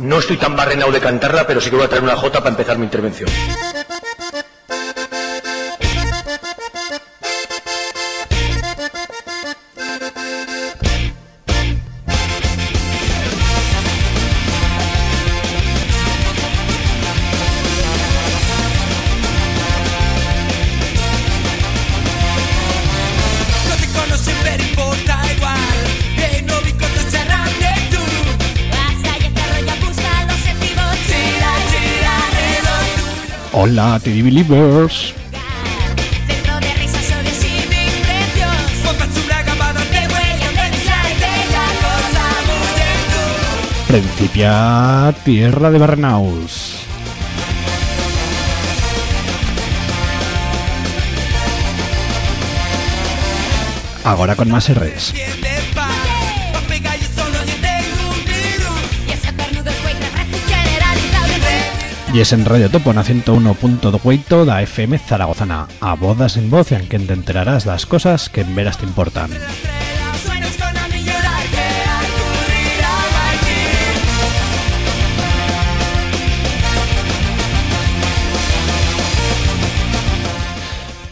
No estoy tan barrenado de cantarla, pero sí que voy a traer una jota para empezar mi intervención. Muy en tu Principia Tierra de Barrenaus. Ahora con más R's. Y es en Radio Topo na 101.8 da FM Zaragozana. A bodas en voz en que te enterarás las cosas que en veras te importan.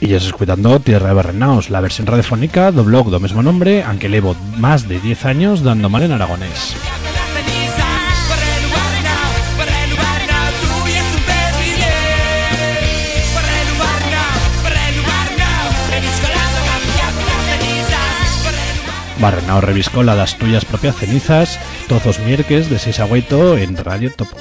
Y es escuchando Tierra de Barrenaos, la versión radiofónica do blog do mismo nombre, aunque llevo más de 10 años dando mal en aragonés. Barrenao reviscola das tuyas propias cenizas, tozos mierques de 6 a 8 en Radio Topo.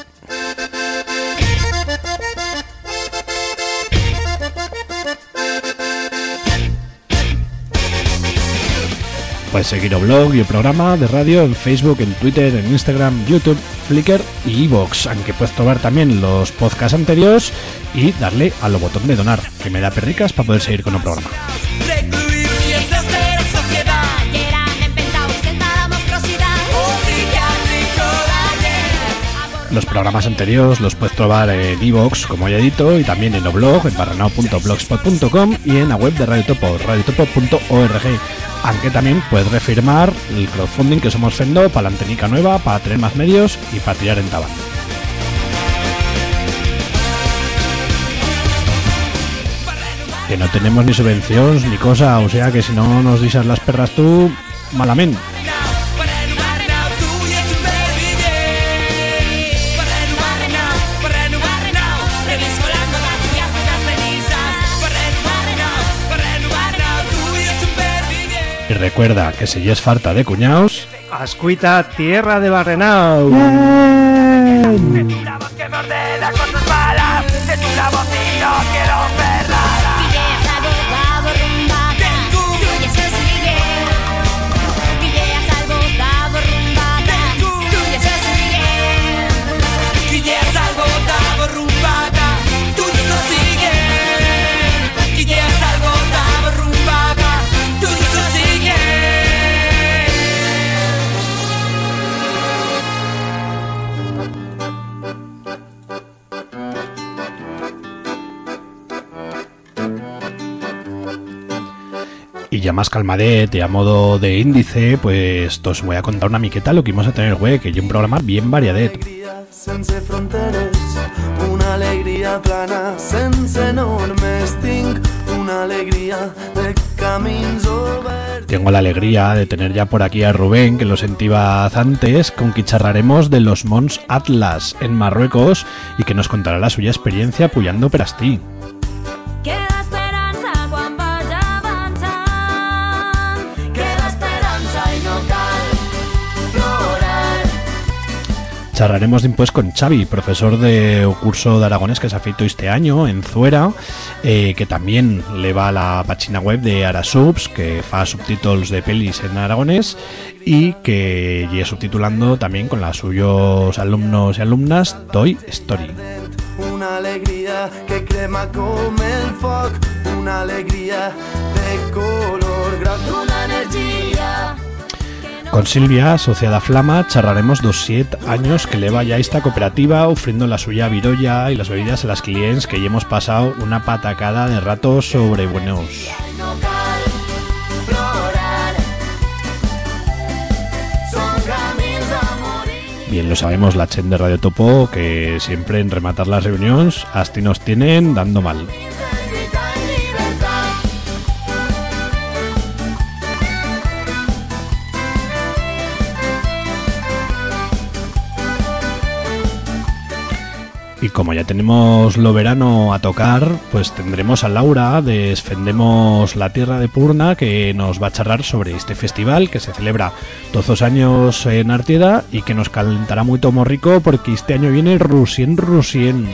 Puedes seguir o blog y el programa de radio en Facebook, en Twitter, en Instagram, YouTube, Flickr y Evox, aunque puedes tomar también los podcasts anteriores y darle al botón de donar, que me da perricas para poder seguir con el programa. Los programas anteriores los puedes trobar en iVoox, como ya he dicho, y también en el blog, en barranao.blogspot.com y en la web de Radio Topo, radiotopo.org. Aunque también puedes refirmar el crowdfunding que somos fendo para la antenica nueva, para tener más medios y para tirar en tabán. Que no tenemos ni subvenciones ni cosa, o sea que si no nos disas las perras tú, malamente. Y recuerda que si ya es falta de cuñaos, Ascuita Tierra de Barrenau. Y ya más calmadete, a modo de índice, pues os voy a contar una miqueta lo que vamos a tener, güey, que es un programa bien variadet. Tengo la alegría de tener ya por aquí a Rubén, que lo sentiva antes, con quien charlaremos de los Mons Atlas en Marruecos y que nos contará la suya experiencia puyando Perastí. Charlaremos después con Xavi, profesor de curso de aragonés que se ha feito este año en Zuera, eh, que también le va a la página web de Arasubs, que fa subtítulos de pelis en aragonés y que lleva subtitulando también con los suyos alumnos y alumnas Toy Story. Una alegria que crema com el foc, una alegria de color energia Con Silvia, asociada a Flama, charlaremos dos siete años que lleva ya esta cooperativa ofreciendo la suya virolla y las bebidas a las clientes que ya hemos pasado una patacada de ratos sobre buenos. Bien lo sabemos la chen de Radio Topo que siempre en rematar las reuniones hasta nos tienen dando mal. Y como ya tenemos lo verano a tocar, pues tendremos a Laura de Esfendemos la Tierra de Purna que nos va a charlar sobre este festival que se celebra todos los años en Artieda y que nos calentará muy tomo rico porque este año viene Rusien Rusien.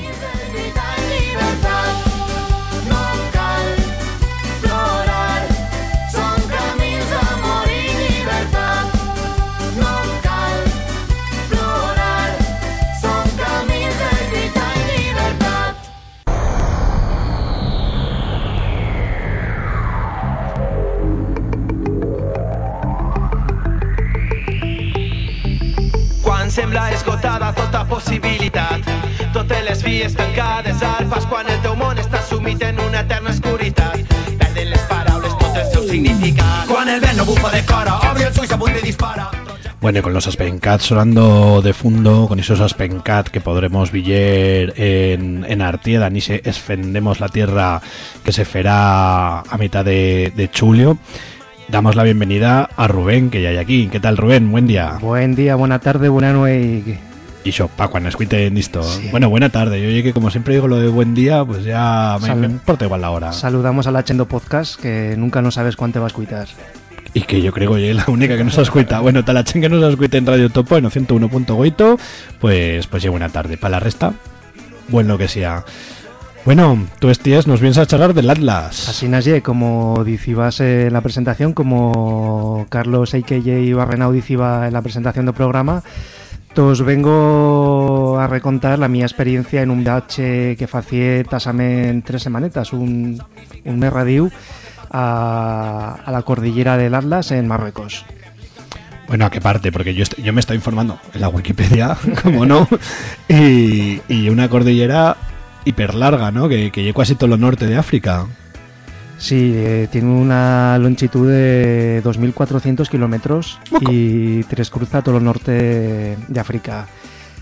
Sembla esgotada tota possibilitat. Bueno, con los Aspencat sonando de fondo, con esos Aspencat que podremos viller en, Artieda, ni se esfendemos la tierra que se ferá a mitad de, de julio. Damos la bienvenida a Rubén, que ya hay aquí. ¿Qué tal, Rubén? Buen día. Buen día, buena tarde, buena noche. Y yo, pa' cuando escuiten esto. Bueno, buena tarde. Yo oye que como siempre digo lo de buen día, pues ya me, importa igual la hora. Saludamos a la Chendo Podcast, que nunca no sabes cuánto vas a escuchar. Y que yo creo que es la única que nos escucha. Bueno, talachen que nos escucha en Radio Topo en 101.8, pues pues ya buena tarde. Para la resta, bueno que sea. Bueno, tú estías, nos vienes a charlar del Atlas. Así Naye, como dicibas en la presentación, como Carlos A.K.J. Barrenau diciba en la presentación del programa, os vengo a recontar la mi experiencia en un viaje que facié tasamente tres semanetas, un, un mes radiu a, a la cordillera del Atlas en Marruecos. Bueno, ¿a qué parte? Porque yo, yo me estoy informando en la Wikipedia, como no, y, y una cordillera hiper larga, ¿no? Que, que llega casi todo lo norte de África. Sí, eh, tiene una longitud de 2.400 kilómetros y tres cruza todo el norte de África.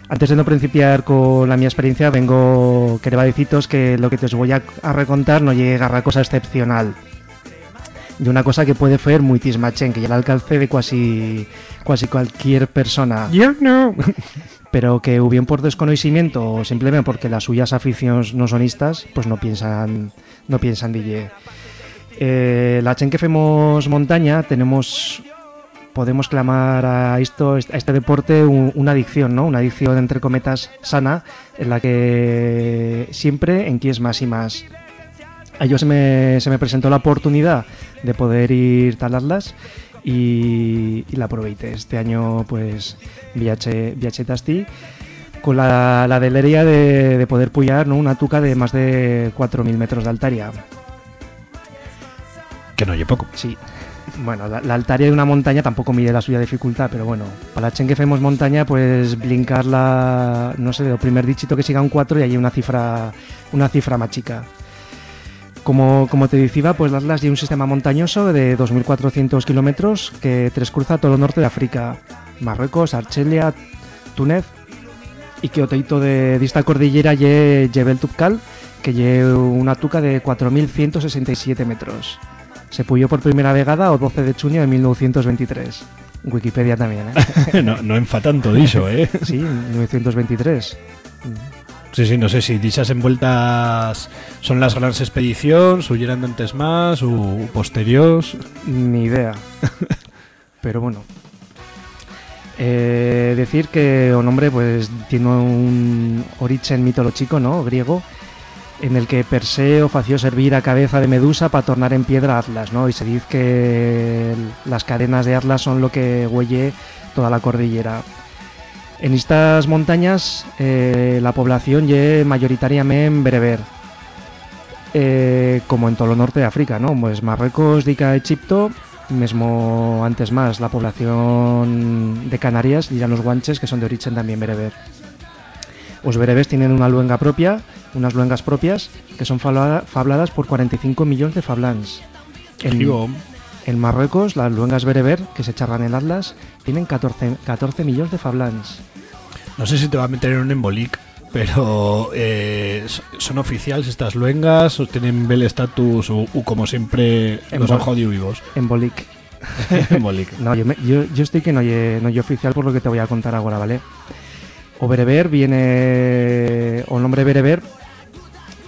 Antes de no principiar con la mi experiencia, vengo quería deciros que lo que te os voy a, a recontar no llega a cosa excepcional. De una cosa que puede ser muy tismachen, que ya el alcance de casi, casi cualquier persona. Yo no. pero que o bien por desconocimiento o simplemente porque las suyas aficiones no son estas, pues no piensan no piensan dille. Eh, la chen que femos montaña tenemos podemos clamar a esto a este deporte un- una adicción, ¿no? Una adicción entre cometas sana en la que siempre en es más y más. A ello se me, se me presentó la oportunidad de poder ir tal Atlas y, y la aproveité. Este año pues viaje, viaje tasti con la, la deleria de, de poder pullar ¿no? una tuca de más de 4.000 metros de altaria. Que no oye poco. Sí. Bueno, la, la altaria de una montaña tampoco mide la suya dificultad, pero bueno, para la chen que hacemos montaña, pues blincar la, no sé, el primer dichito que siga un 4 y hay una cifra, una cifra más chica. Como, como te decía, pues las Atlas tiene un sistema montañoso de 2.400 kilómetros que transcurza todo el norte de África, Marruecos, Argelia, Túnez, y que oteito de, de esta cordillera lle Jebel Tubkal, que lle una tuca de 4.167 metros. Se puyó por primera vegada o 12 de junio de 1923. Wikipedia también, ¿eh? no, no enfa tanto dicho, ¿eh? Sí, 1923. Sí, sí, no sé si dichas envueltas son las grandes expediciones, huyeran antes más, o posteriores. Ni idea. Pero bueno. Eh, decir que o nombre pues tiene un origen mitológico, ¿no? Griego, en el que Perseo fació servir a cabeza de Medusa para tornar en piedra a Atlas, ¿no? Y se dice que las cadenas de Atlas son lo que huelle toda la cordillera. En estas montañas eh, la población es mayoritariamente bereber, eh, como en todo el norte de África, ¿no? Pues Marruecos, Dica, Egipto, mesmo antes más la población de Canarias, dirán los guanches, que son de origen también bereber. Los bereberes tienen una luenga propia, unas luengas propias, que son fablada- fabladas por 45 millones de fablans. En, en Marruecos, las luengas bereber, que se charlan en Atlas, tienen 14, 14 millones de fablans. No sé si te va a meter en un embolic, pero eh, ¿son oficiales estas luengas o tienen bel estatus o, o como siempre los Embol- han jodido vivos? En Bolic. embolic. No, yo, me- yo, yo estoy que no lle, no lle oficial por lo que te voy a contar ahora, ¿vale? O bereber viene... O el nombre bereber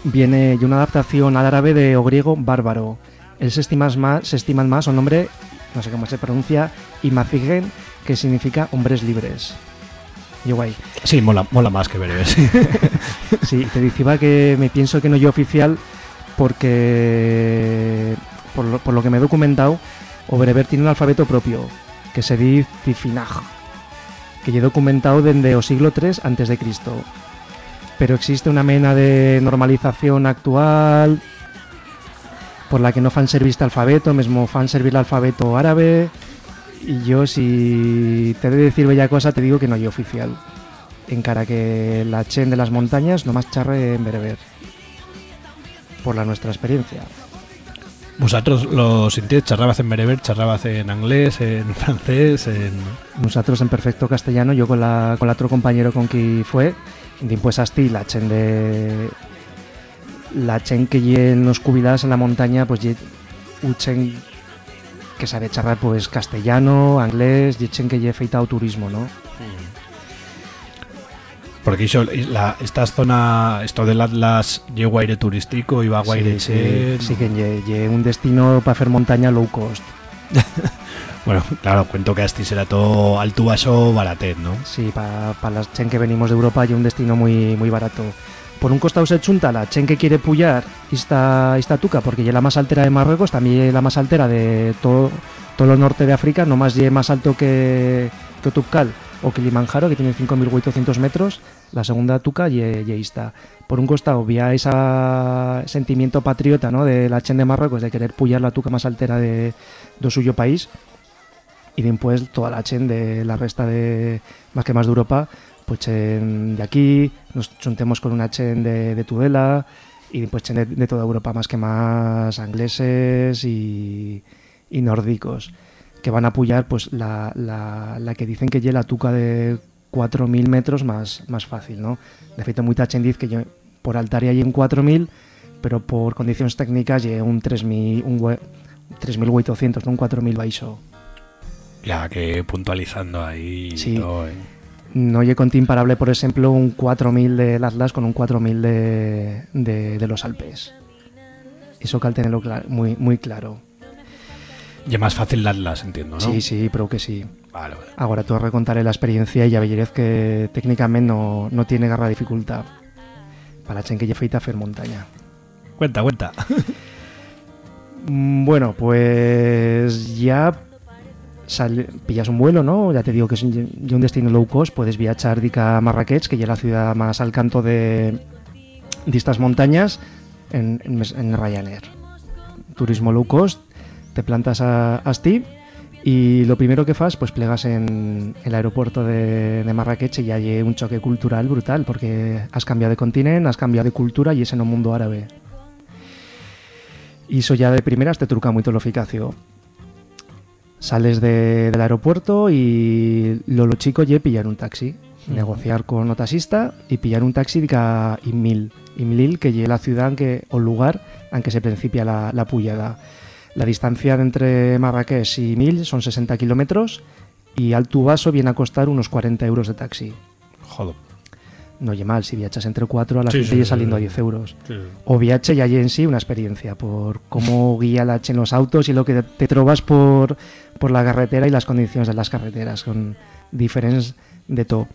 viene de una adaptación al árabe de o griego bárbaro. Él se estima más, se estiman más un nombre, no sé cómo se pronuncia, imazigen, que significa hombres libres. Yo guay. Sí, mola, mola más que ver. sí. Sí, te decía que me pienso que no yo oficial porque por lo, por lo que me he documentado, o bereber tiene un alfabeto propio, que se dice Tifinaj, que he documentado desde el siglo III antes de Cristo. Pero existe una mena de normalización actual por la que no fan servir este alfabeto, mismo fan servir el alfabeto árabe. Y yo, si te he de decir bella cosa, te digo que no hay oficial. Encara que la chen de las montañas no más charre en bereber. Por la nuestra experiencia. Vosotros los sintientes charrabas en bereber, charrabas en inglés, en francés, en... Nosotros en perfecto castellano, yo con la con el otro compañero con quien fue, di pues asti la chen de la chen que en los cubiladas en la montaña, pues lle un chen que sabe charrar pues castellano, inglés, y chen que lle feitado turismo, ¿no? Porque iso, la, esta zona, esto del Atlas, lleva aire turístico, iba a aire sí, sí, sí que lle, lle un destino para hacer montaña low cost. Bueno, claro, cuento que Asti será todo alto vaso baratet, ¿no? Sí, para las chen que venimos de Europa y un destino muy muy barato. Por un costado se chunta la chen que quiere pullar esta, esta tuca, porque ya la más altera de Marruecos, también la más altera de todo, todo lo norte de África, no más más alto que, que Otupcal o Kilimanjaro, que tiene 5.800 metros, la segunda tuca y esta. Por un costado, vía ese sentimiento patriota ¿no? de la chen de Marruecos, de querer pullar la tuca más altera de, de suyo país, y después toda la chen de la resta de más que más de Europa pues de aquí nos juntemos con una chen de, de Tudela y después chen de, de toda Europa más que más ingleses y, y nórdicos que van a apoyar pues la, la, la que dicen que lleva la tuca de 4.000 metros más, más fácil ¿no? de feito mucha chen dice que yo por altaria hay en 4.000 pero por condiciones técnicas lleva un 3.000 un hue- 3.800 no un 4.000 baixo Ya que puntualizando ahí Sí. todo, ¿eh? No lle conté imparable, por ejemplo, un 4000 del Atlas con un 4000 de, de, de los Alpes. Eso cal tenerlo muy, muy claro. Y es más fácil el Atlas, entiendo, ¿no? Sí, sí, pero que sí. Vale, vale. Ahora tú recontaré la experiencia y ya veréis que técnicamente no, no tiene garra dificultad. Para la que lle feita fer montaña. Cuenta, cuenta. Mm, Bueno, pues ya sal- pillas un vuelo, ¿no? Ya te digo que es un, destino low cost, puedes viajar a Marrakech, que ya es la ciudad más al canto de, estas montañas, en, Ryanair. Turismo low cost, te plantas a, a Steve y lo primero que fas, pues plegas en el aeropuerto de, Marrakech y hay un choque cultural brutal, porque has cambiado de continente, has cambiado de cultura y es en un mundo árabe. Y eso ya de primeras te truca mucho lo eficacio. Sales de- del aeropuerto y lo, lo chico ye pillar un taxi. Negociar con o taxista y pillar un taxi de ca Imil. Imlil, que lle la ciudad o lugar en que se principia la, la pullada. La distancia de entre Marrakech y Mil son 60 kilómetros y al tu vaso viene a costar unos 40 euros de taxi. Joder. No lle mal, si viajas entre 4 a la Sí, gente sí, saliendo sí. a 10 euros. O viaje ya en sí una experiencia por cómo guía la en los autos y lo que te trobas por, por la carretera y las condiciones de las carreteras, son diferentes de todo.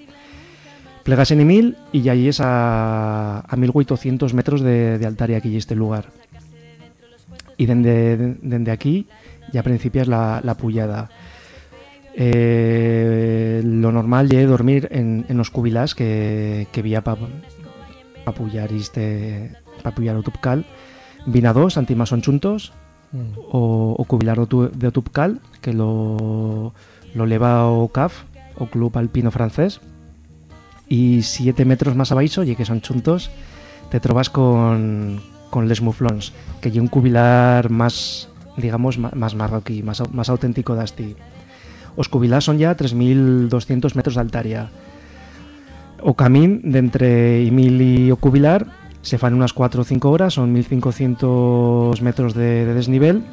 Plegas en Emil y ya es a, a 1800 metros de, de altaria aquí este lugar. Y desde aquí ya principias la, la pullada. Eh, lo normal es dormir en, en los cubilás que, que vía pa pullar este para pullar o Tupcal. Vina dos, antimas son chuntos, o, o cubilar de tu- de Tupcal, que lo, lo leva o CAF, o Club Alpino Francés. Y siete metros más abaixo, y que son chuntos, te trobas con, con Les Muflons, que hay un cubilar más, digamos, más marroquí, más, más auténtico de Asti. Os cubilás son ya 3.200 metros de altaria. O camín de entre Imil y Ocubilar se fan unas 4 o 5 horas, son 1500 metros de, de desnivel.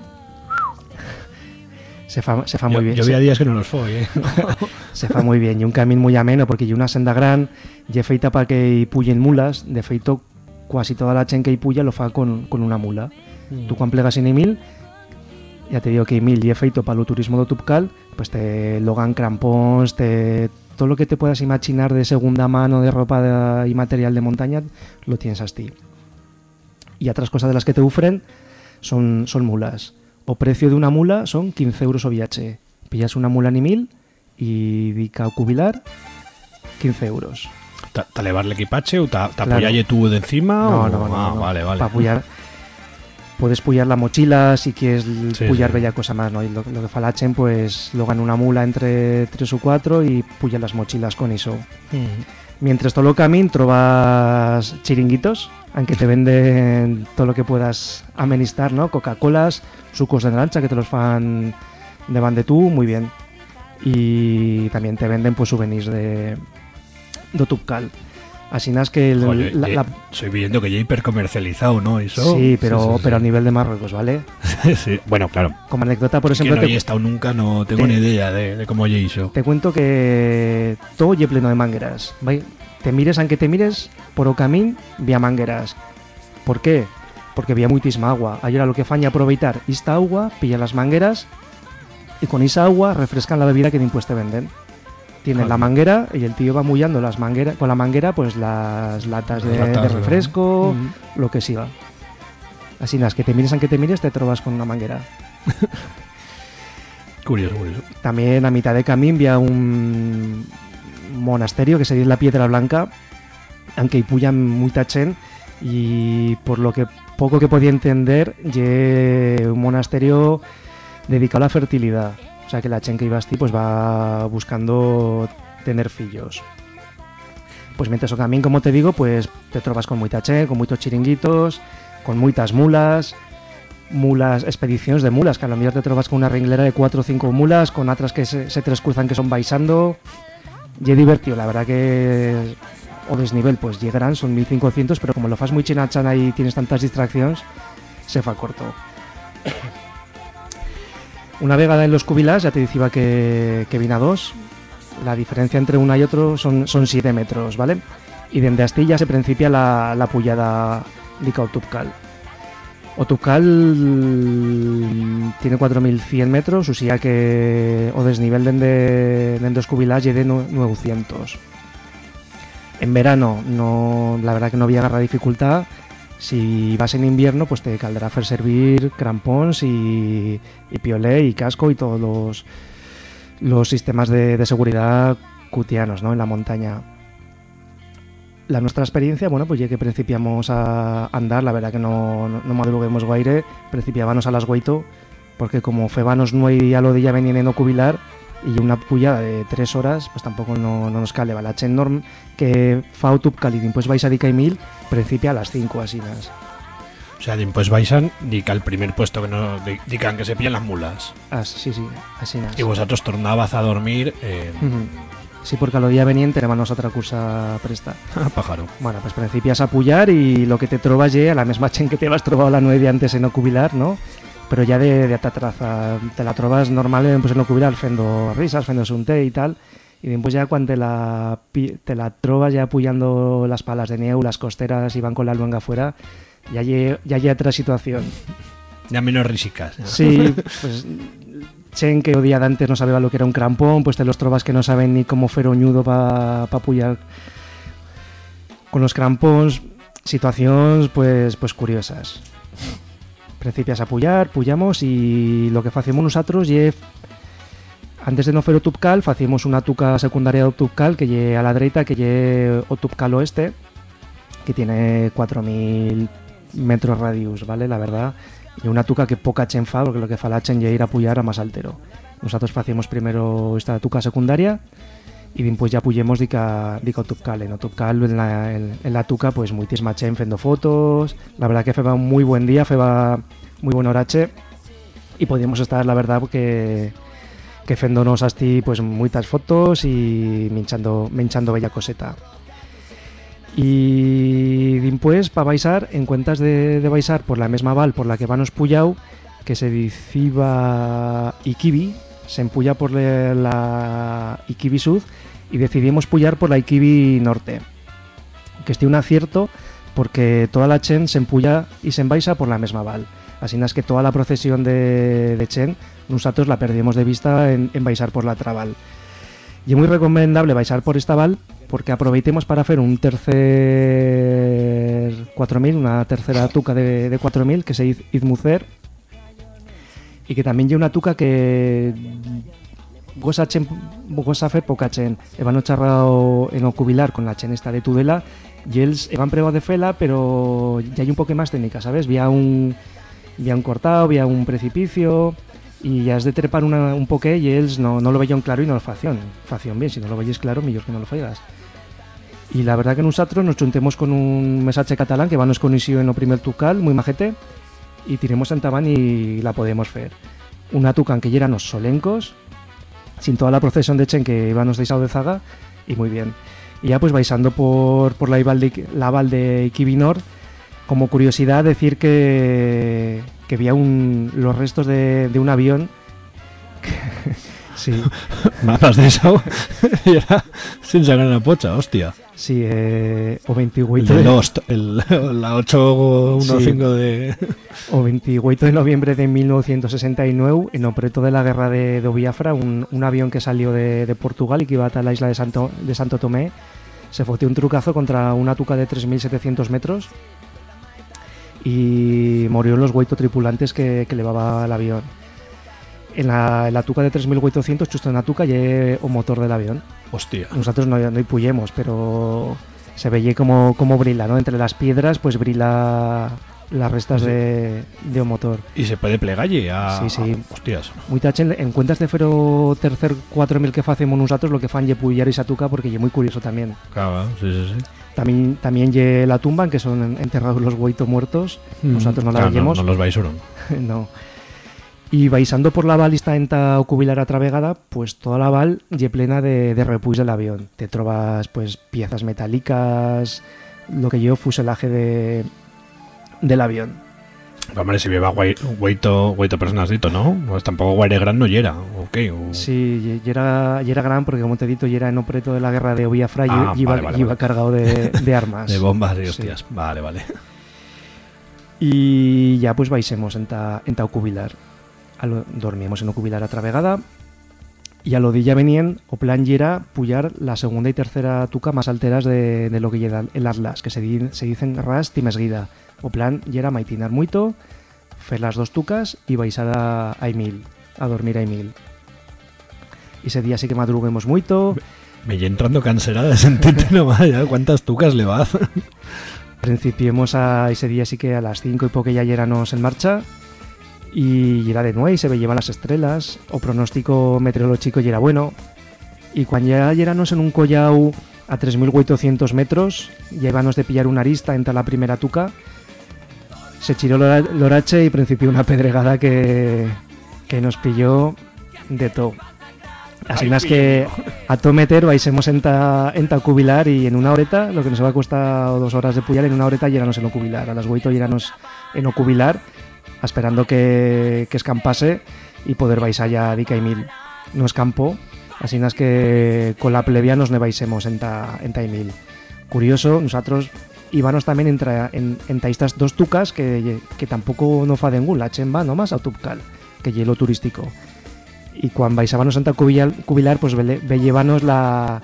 Se fa, se fa yo, muy bien. yo había días que no los fue, ¿eh? Se fa muy bien, y un camín muy ameno porque hay una senda gran, y feita para que puyen mulas, de feito quasi toda la gent que puya lo fa con, con una mula. Tú cuando plegas en Emil, ya te digo que Emil y feito para el turismo de Tupcal, pues te logan crampons, te, todo lo que te puedas imaginar de segunda mano, de ropa de- y material de montaña, lo tienes a ti. Y otras cosas de las que te ofrecen son, son mulas. O precio de una mula son 15 euros o viaje. Pillas una mula en Emil y dica cubilar 15 euros. ¿Te elevar el equipaje o te Claro. apoyalle tú de encima? No, o- no, no. Ah, no. vale, vale. Pa' pullar. Puedes pullar la mochila si quieres Sí, pullar sí. bella cosa más, ¿no? Y lo, lo que fa la chen, pues lo gana una mula entre tres o cuatro y pulla las mochilas con eso. Mientras todo lo camín trovas chiringuitos, aunque te venden todo lo que puedas amenistar, ¿no? Coca-Colas, sucos de naranja que te los fan de van de tú, muy bien. Y también te venden pues souvenirs de, de Tupcal. Así es que el- Joder, la- Estoy viendo que ya hipercomercializado, ¿no? Eso. Sí, pero, sí, sí. pero a nivel de Marruecos, ¿vale? Sí, Bueno, claro. Como anécdota, por Es que ejemplo, no he estado nunca, no tengo te- ni idea de, de cómo hizo. te cuento que todo lle pleno de mangueras. ¿vai? Te mires, aunque te mires, por o camín, vía mangueras. ¿Por qué? Porque había muchísima agua. Ahora lo que faña aproveitar esta agua, pilla las mangueras y con esa agua refrescan la bebida que después te venden. Tienen la manguera y el tío va mullando las mangueras, con la manguera pues las latas de, Las latas, de ¿no? refresco, Mm. lo que siga. Así las que te mires, aunque te mires, te trovas con una manguera. Curioso, curioso. También a mitad de camino había un monasterio que sería la Piedra Blanca, aunque puyan mucha chen y por lo que poco que podía entender, ye un monasterio dedicado a la fertilidad. O sea que la chen que iba así pues va buscando tener fillos. Pues mientras o camín, como te digo, pues te trovas con mucha chen, con muchos chiringuitos, con muchas mulas, mulas, expediciones de mulas, que a lo mejor te trovas con una ringlera de 4 o 5 mulas, con otras que se, se tres cruzan que son baisando. Y es divertido, la verdad que o desnivel pues llegarán, son 1500, pero como lo fas muy chinachana y tienes tantas distracciones, se fa corto. Una vegada en los cubilás, ya te decía que, que vine a dos. La diferencia entre una y otro son, son 7 metros, ¿vale? Y desde Astilla se principia la, la pullada de Cautupcal. Otupcal tiene 4.100 metros, o sea que o desnivel dende, dende os cubilás lle de nu- 900. En verano, no, la verdad que no había agarra dificultad. Si vas en invierno, pues te caldrá hacer servir crampons y, y piolé y casco y todos los, sistemas de, seguridad cutianos ¿no? en la montaña. La nuestra experiencia, bueno, pues ya que principiamos a andar, la verdad que no, no, no madruguemos guaire, principiábamos a las guaito, porque como febanos no hay a lo de ya venían en cubilar, y una pullada de tres horas, pues tampoco no, no nos cale. Va la chen norm que fa Outub Calidin, pues vais a Dica y Mil, principia a las 5 así. nas. O sea, pues baisan, dica el primer puesto que no di- dican que se pillan las mulas. As- sí, sí, así. nas. Y vosotros tornabas a dormir en Ujú. Sí, porque a lo día venían tenemos otra cursa presta. a pájaro. Bueno, pues principias a pullar y lo que te trobas a la misma chen que te vas trobado la 9 antes en no cubilar, ¿no? Pero ya de, de atatraza, te la trobas normal en, pues, en no cubilar, fendo risas, fendo sunté y tal. Y después ya cuando te la, te la trobas ya puyando las palas de nieu, las costeras y van con la luenga afuera, ya hay ya hay otra situación. Ya menos risicas. ¿no? Sí, pues Chen que día de antes no sabía lo que era un crampón, pues te los trovas que no saben ni cómo fer oñudo para pa pullar con los crampons, situaciones pues pues curiosas. Principias a pullar, pullamos y lo que facemos nosotros ye antes de no fer o facemos una tuca secundaria de Tupcal que lle a la derecha, que lle o Tupcal oeste, que tiene 4000 metros radius, ¿vale? La verdad, y una tuca que poca chen fa, porque lo que fa la chen ir a pullar a más altero. Nosotros facemos primero esta tuca secundaria y después ya pullemos dica, dica o Tupcal. En Tupcal, en la, en, la tuca, pues muitísima chen fendo fotos. La verdad que feba un muy buen día, feba muy buen horache y podíamos estar, la verdad, que que fendonos así pues muchas fotos y minchando, minchando bella coseta. Y después, para baixar, en cuentas de, de baixar por la mesma val por la que vanos pullau, que se diciba Iquibi, se empulla por la Iquibi Sud y decidimos pullar por la Iquibi Norte. Que esté un acierto porque toda la Chen se empulla y se embaixa por la mesma val. Así es que toda la procesión de, de Chen, nosotros la perdimos de vista en, baixar por la Trabal. Y es muy recomendable baixar por esta val porque aproveitemos para hacer un tercer 4000, una tercera tuca de, de 4000 que se dice Izmucer y que también lleva una tuca que goza chen goza hacer poca chen. E van charrado en ocubilar con la chen esta de Tudela y ellos van probado de fela pero ya hay un poco más técnica ¿sabes? vía un vía un cortado vía un precipicio y ya has de trepar una, un poqué y ellos no, no lo veían claro y no lo facían facían bien, si no lo veis claro mejor que no lo faigas y la verdad que nosotros nos juntemos con un mensaje catalán que va nos conoció en el primer tucal, muy majete, y tiremos en tabán y la podemos ver. Una tucan que ya los solencos, sin toda la procesión de Chen que íbamos de de zaga, y muy bien. Y ya pues baisando por, por la, de, la val de Iquibinor, como curiosidad decir que, que había un, los restos de, de un avión. sí, de eso. y era sin sacar la pocha, hostia. sí, eh, o El 28 de de- Lost, el, la 815 de. O 28 de noviembre de 1969, en el preto de la guerra de, de Biafra, un, un avión que salió de, de Portugal y que iba a la isla de Santo, de Santo Tomé, se fotió un trucazo contra una tuca de 3.700 metros y murió los ocho tripulantes que, que llevaba el avión. En la, en la tuca de 3.800, justo en la tuca, y o motor del avión. Hostia. Nosotros no, no puyemos, pero se veía como, como brila, ¿no? Entre las piedras, pues brila las restas de, de un motor. Y se puede plegalle a. Sí, sí. a- hostias. Muy tachen, en cuentas de fero tercer 4000 que facemos nosotros, lo que fan ye puyar esa tuca porque ye muy curioso también. Claro, sí, sí, sí. También, también ye la tumba, en que son enterrados los hueitos muertos. Nosotros no la Claro, veíamos. No, los vais no. Y baisando por la balista enta ocubilar atravegada, pues toda la val ye plena de, de del avión. Te trovas pues piezas metálicas, lo que yo fuselaje de, del avión. Hombre, si lleva guai- guaito, guaito personasito, ¿no? Pues tampoco guaire gran no yera. Ok. o- Sí, y era gran porque como te he dicho, era en opreto de la guerra de Obiafra y Ah, y iba, vale, vale, y iba vale. cargado de, de armas. De bombas y Sí. hostias. Vale, vale. Y ya pues baixemos en ta, en ta ocubilar. Lo, dormíamos en ocubilar a travegada y a lo día venían o plan yera pullar la segunda y tercera tuca más alteras de, de lo que llega el Atlas, que se, di- se dicen ras timesguida. O plan yera maitinar muito, fer las dos tucas y baixar a, a Emil, a dormir a Emil. Y ese día sí que madruguemos muito, Me lle entrando canserada de sentirte nomás. ya ¿Cuántas tucas le vas? Principiemos a ese día sí que a las 5 y poco ya yéramos en marcha y era de nuevo y se veían las estrellas o pronóstico meteorológico y era bueno. Y cuando ya yéramos en un collau a 3.800 metros ya íbamos de pillar una arista entre la primera tuca. Se chiró el hora- el horache y principió una pedregada que, que nos pilló de todo. Así es que a todo meter baixemos en ta, en ta cubilar y en una horeta, lo que nos va a costar dos horas de puyar, en una horeta lléranos en o cubilar. A las 8 lléranos en o cubilar, esperando que, que escampase y poder baixar ya dica y mil. No escampó, así es que con la plebia nos ne baixemos en ta, en ta y mil. Curioso, nosotros íbamos también entre, en, entre estas dos tucas que, que tampoco no fa ningún, la chemba nomás a Tupcal, que hielo turístico y cuando baixábamos Santa Cubilar, Cubilar pues ve, la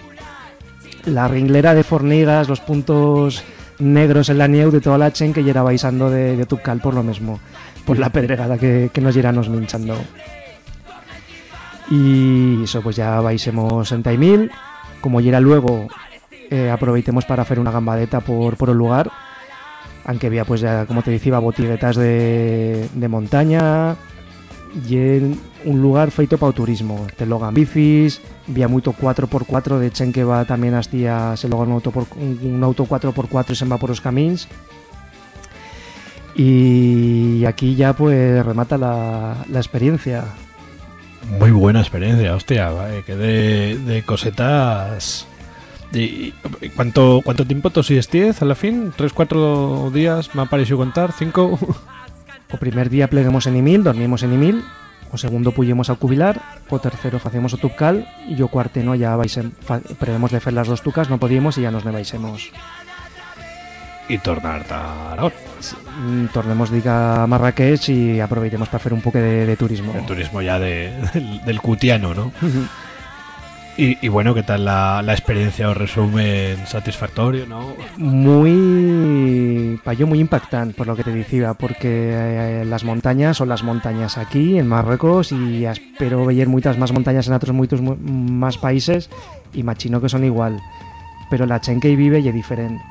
la ringlera de fornigas, los puntos negros en la nieu de toda la chen que yera baixando de, de Tupcal por lo mismo, por la pedregada que, que nos yeranos minchando. Y eso pues ya baixemos en Taimil, como yera luego eh, aproveitemos para hacer una gambadeta por, por el lugar, aunque había pues ya como te decía botiguetas de, de montaña, y en un lugar feito para turismo. Te logan bicis, vía mucho 4x4 de chen que va también hasta se loga un auto, por, un auto 4x4 y se va por los camins. Y aquí ya pues remata la, la experiencia. Muy buena experiencia, hostia. vale, que de, de cosetas ¿Y y cuánto, cuánto tiempo tosíes 10 a la fin? ¿Tres, cuatro días me ha parecido contar? ¿Cinco? O primer día pleguemos en Imil, dormimos en Imil, o segundo puyemos ao cubilar, o tercero facemos o tupcal e o cuarteno ya fa, prevemos de fer las dos tucas, no podíamos e ya nos ne y tornar a Aragón. Mm, Tornemos diga a Marrakech y aprovechemos para hacer un poco de, de turismo. El turismo ya de, del, del cutiano, ¿no? Y, y bueno, ¿qué tal la, la experiencia o resumen satisfactorio, no? Muy, para yo muy impactante por lo que te decía, porque eh, las montañas son las montañas aquí en Marruecos y espero ver muchas más montañas en otros muchos mu- más países y machino que son igual, pero la chen que vive es diferente.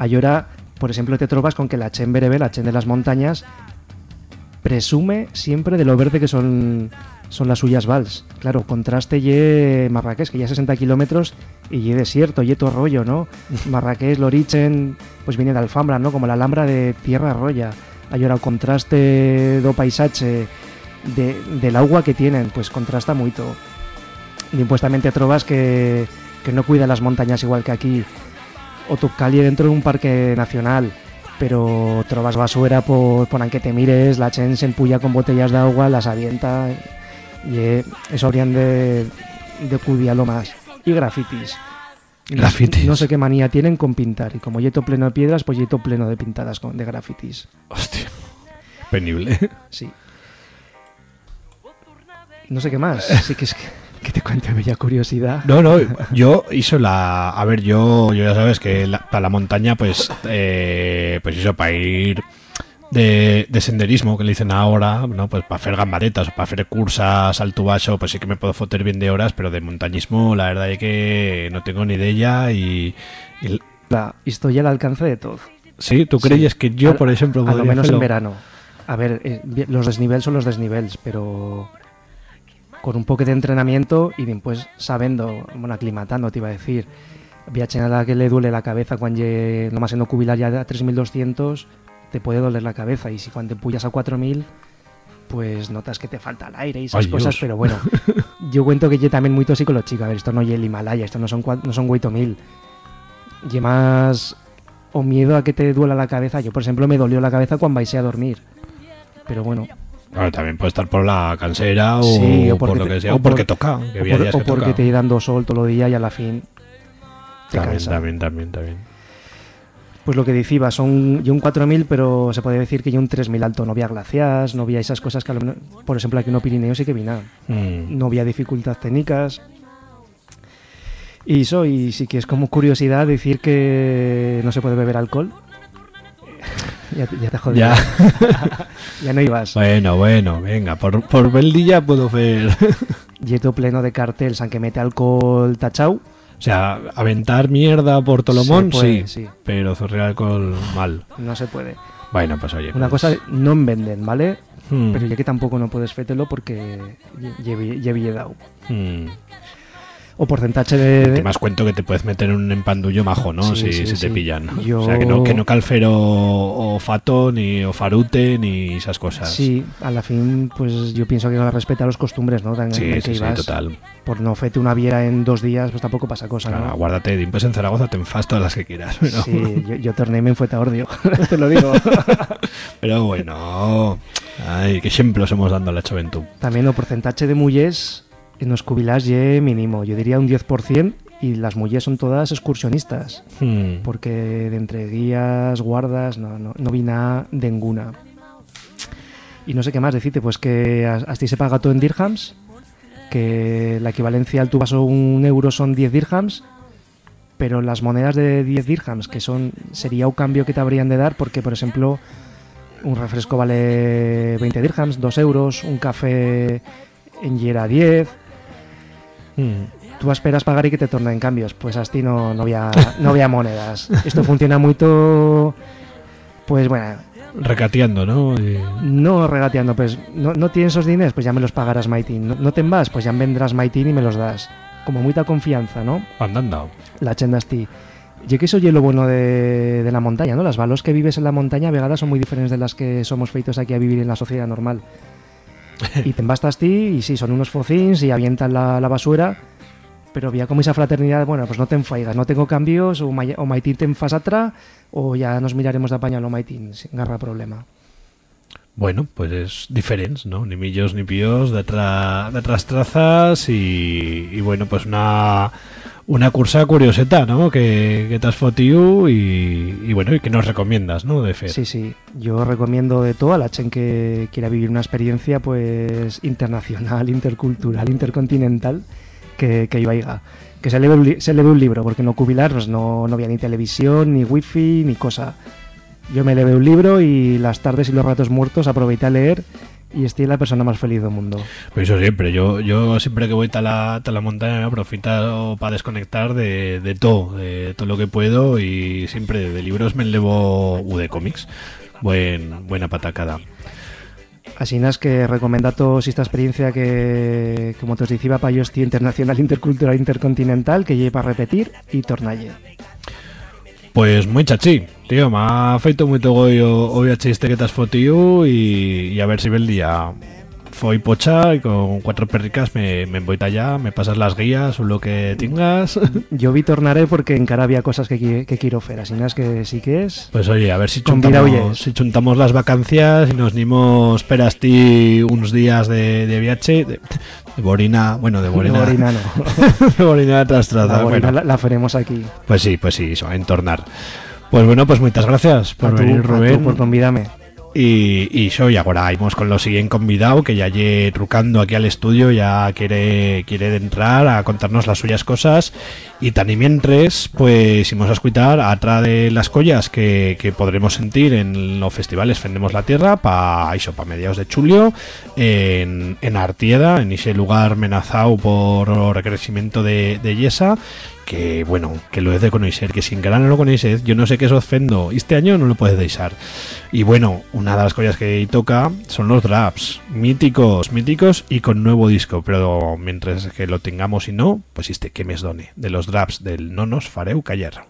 Ahora, por ejemplo, te trovas con que la chen berebe, la chen de las montañas, presume siempre de lo verde que son son las suyas vals. Claro, contraste ye Marrakech, que ya 60 kilómetros y ye desierto, ye todo rollo, ¿no? Marrakech, Lorichen, pues viene de Alfambra, ¿no? Como la Alhambra de Tierra Roya. Hay ahora el contraste do paisaje de, del agua que tienen, pues contrasta mucho. Y pues también te trovas que, que no cuida las montañas igual que aquí. O tu calle dentro de un parque nacional pero trovas basura por, por que te mires, la chen se empulla con botellas de agua, las avienta y eh, eso habrían de, de cuidarlo más. Y grafitis. Grafitis. No sé qué manía tienen con pintar. Y como yeto pleno de piedras, pues yeto pleno de pintadas con, de grafitis. Hostia. Penible. Sí. No sé qué más. Sí que es que, que te cuente bella curiosidad. No, no, yo hizo la. A ver, yo, yo ya sabes que la- para la montaña, pues. Eh, pues hizo para ir de, de senderismo, que le dicen ahora, ¿no? Pues para hacer gambaretas o para hacer cursas alto bajo, pues sí que me puedo foter bien de horas, pero de montañismo, la verdad es que no tengo ni de ella y. y- La, estoy al alcance de todo. sí, ¿tú Sí. crees que yo, por ejemplo, a lo menos en verano. A ver, eh, los desniveles son los desniveles, pero con un poco de entrenamiento y después sabiendo, bueno, aclimatando, te iba a decir. Viachen a la que le duele la cabeza cuando nomás en cubilar ya a 3200 te puede doler la cabeza y si cuando te puyas a 4000 pues notas que te falta el aire y esas Ay, cosas, Dios. pero bueno, yo cuento que yo también muy psicológico, a ver, esto no es el Himalaya, esto no son no son 8000. Y más o miedo a que te duela la cabeza. Yo, por ejemplo, me dolió la cabeza cuando vais a dormir. Pero bueno, También puede estar por la cansera o, Sí, o por lo te- que sea, o porque por- toca. O, por- o que porque toca. te ir dando sol todo el día y a la fin te También, cansa. también, también, también. Pues lo que decía, son yo un 4000, pero se puede decir que yo un 3000 alto. No había glaciares, no había esas cosas que, a lo menos- por ejemplo, aquí en los Pirineos sí que vina. Mm. No había dificultades técnicas. Y eso, y sí que es como curiosidad decir que no se puede beber alcohol. Ya, te- ya te jodí. Ya. ya no ibas. Bueno, bueno, venga, por, por Beldilla puedo ver. Yeto pleno de carteles, aunque mete alcohol tachau. o sea, aventar mierda por Tolomón, puede, sí, sí. pero zorrear alcohol mal. No se puede. Bueno, pues oye. Una pues, cosa, no en venden, ¿vale? hmm, Pero ya que tampoco no puedes fételo porque llevi llevi dado. hmm. O porcentaje de... Te más cuento que te puedes meter en un empandullo majo, ¿no? Sí, si sí, si te pillan. Yo- O sea, que no, que no calfero o fato, ni o farute, ni esas cosas. Sí, a la fin, pues yo pienso que respeta los costumbres, ¿no? Tan- sí, que sí, ibas. total. Por no fete una viera en dos días, pues tampoco pasa cosa, Claro, ¿no? guárdate, después en Zaragoza te enfas todas las que quieras. Pero, Sí, yo, yo tornéme en Fuetaordio, te lo digo. pero bueno, ay, qué ejemplos hemos dando a la Choventú. También el porcentaje de mujeres en los cubilás ye mínimo, yo diría un 10%, y las mujeres son todas excursionistas, Hmm. porque de entre guías, guardas, no, no, no vi nada de ninguna. Y no sé qué más decirte, pues que as- hasta se paga todo en dirhams, que la equivalencia al tu vaso un euro son 10 dirhams, pero las monedas de 10 dirhams, que son sería un cambio que te habrían de dar, porque por ejemplo un refresco vale 20 dirhams, 2 euros, un café en Yera 10, Hmm. tú esperas pagar y que te tornen cambios. Pues así no, no, había, no había monedas. Esto funciona mucho, pues bueno, Recateando, ¿no? Y- no regateando, pues no, no tienes esos dineros, pues ya me los pagarás Maitín. No, no te vas, pues ya vendrás Maitín y me los das. Como mucha confianza, ¿no? Andando. La chendasti. Yo que eso es lo bueno de, de la montaña, ¿no? Las valos que vives en la montaña vegadas son muy diferentes de las que somos feitos aquí a vivir en la sociedad normal. Y te embastas ti y sí, son unos focins y avientan la, la basura, Pero había como esa fraternidad, bueno, pues no te enfaigas, no tengo cambios, o, mai- o Maitín te enfas atrás, o ya nos miraremos de apañar o Maitín, sin garra problema. Bueno, pues es diferente, ¿no? Ni millos ni píos, de, tra- de otras trazas y, y bueno, pues una, una cursa curioseta, ¿no? Que, que te has fotido y, bueno, y que nos recomiendas, ¿no? De fe. Sí, sí, yo recomiendo de todo a la chen que quiera vivir una experiencia pues internacional, intercultural, intercontinental, que, que vaya. Que se le, ve se le ve un libro, porque no cubilar pues no, no había ni televisión, ni wifi, ni cosa. Yo me leve un libro y las tardes y los ratos muertos aproveché a leer y estoy la persona más feliz del mundo. Pues eso siempre, yo, yo siempre que voy a la, ta la montaña me aprovecho para desconectar de, de todo, de todo lo que puedo y siempre de libros me levo u de cómics. Buen, buena patacada. Así es que recomenda todos esta experiencia que, como te os decía, para yo estoy internacional, intercultural, intercontinental, que lleve para repetir y tornalle. Pues muy chachi, tío, me ha feito muy togollo hoy a chiste que te has fotido y, y a ver si ve el día. Foi pocha y con cuatro perricas me, me voy allá, me pasas las guías o lo que tengas. Yo vi tornaré porque en cara había cosas que, que quiero hacer, así es que sí que es. Pues oye, a ver si chuntamos, si chuntamos las vacancias y nos nimos perasti unos días de, de viaje de, de Borina, bueno, de Borina. De Borina no. de Borina tras La, Borina bueno. la, la faremos aquí. Pues sí, pues sí, eso, a entornar. Pues bueno, pues muchas gracias por A tú- venir, a tú Rubén. por convidarme. Y, y yo, y ahora íbamos con lo siguiente convidado, que ya lle trucando aquí al estudio, ya quiere, quiere entrar a contarnos las suyas cosas. Y tan y mientras, pues íbamos a escuchar atrás de las collas que, que podremos sentir en los festivales Fendemos la Tierra para eso, para mediados de julio, en, en Artieda, en ese lugar amenazado por recrecimiento de, de Yesa que bueno, que lo es de conocer, que sin ganar no lo conocéis, yo no sé qué es ofendo, este año no lo puedes dejar. Y bueno, una de las cosas que toca son los draps, míticos, míticos y con nuevo disco, pero mientras que lo tengamos y no, pues este que me es done, de los draps del no nos fareu callar.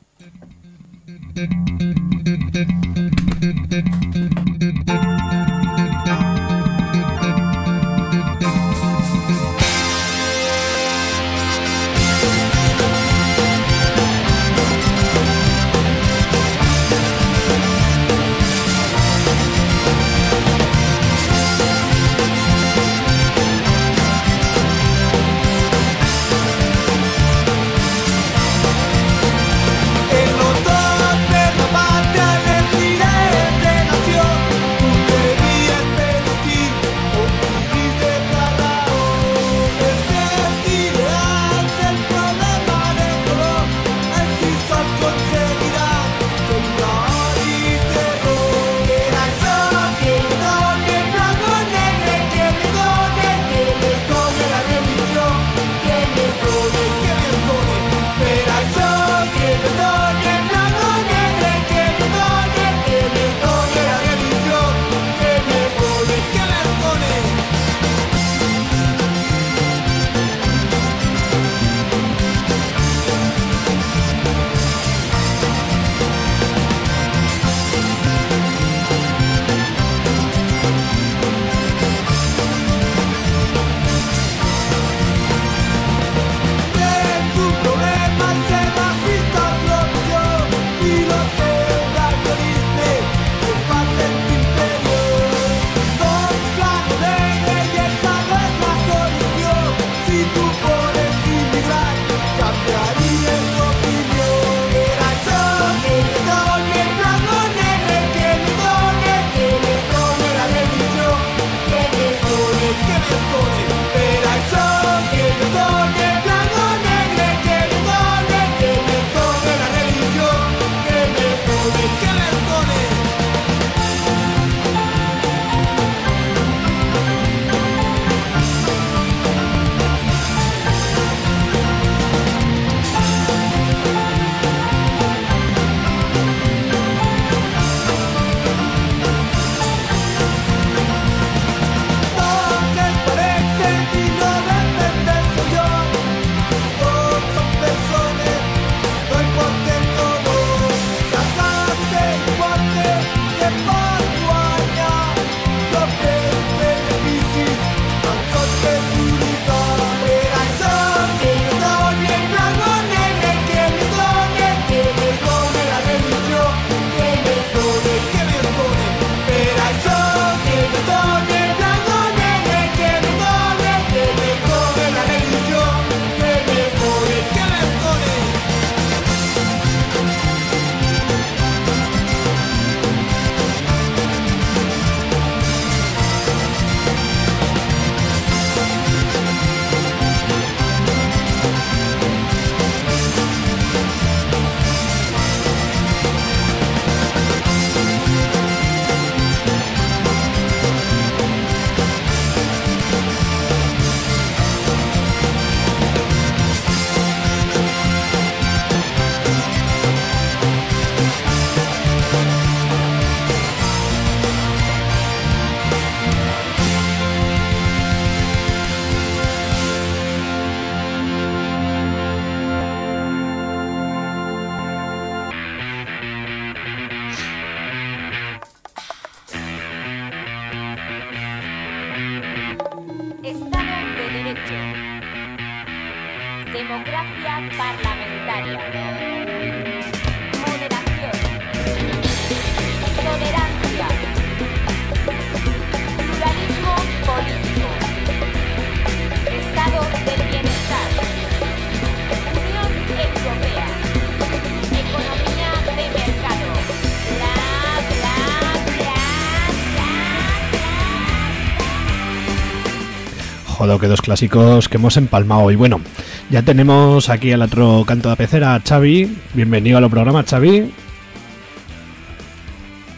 Que dos clásicos que hemos empalmado. Y bueno, ya tenemos aquí al otro canto de pecera a Xavi. Bienvenido al programa, Xavi.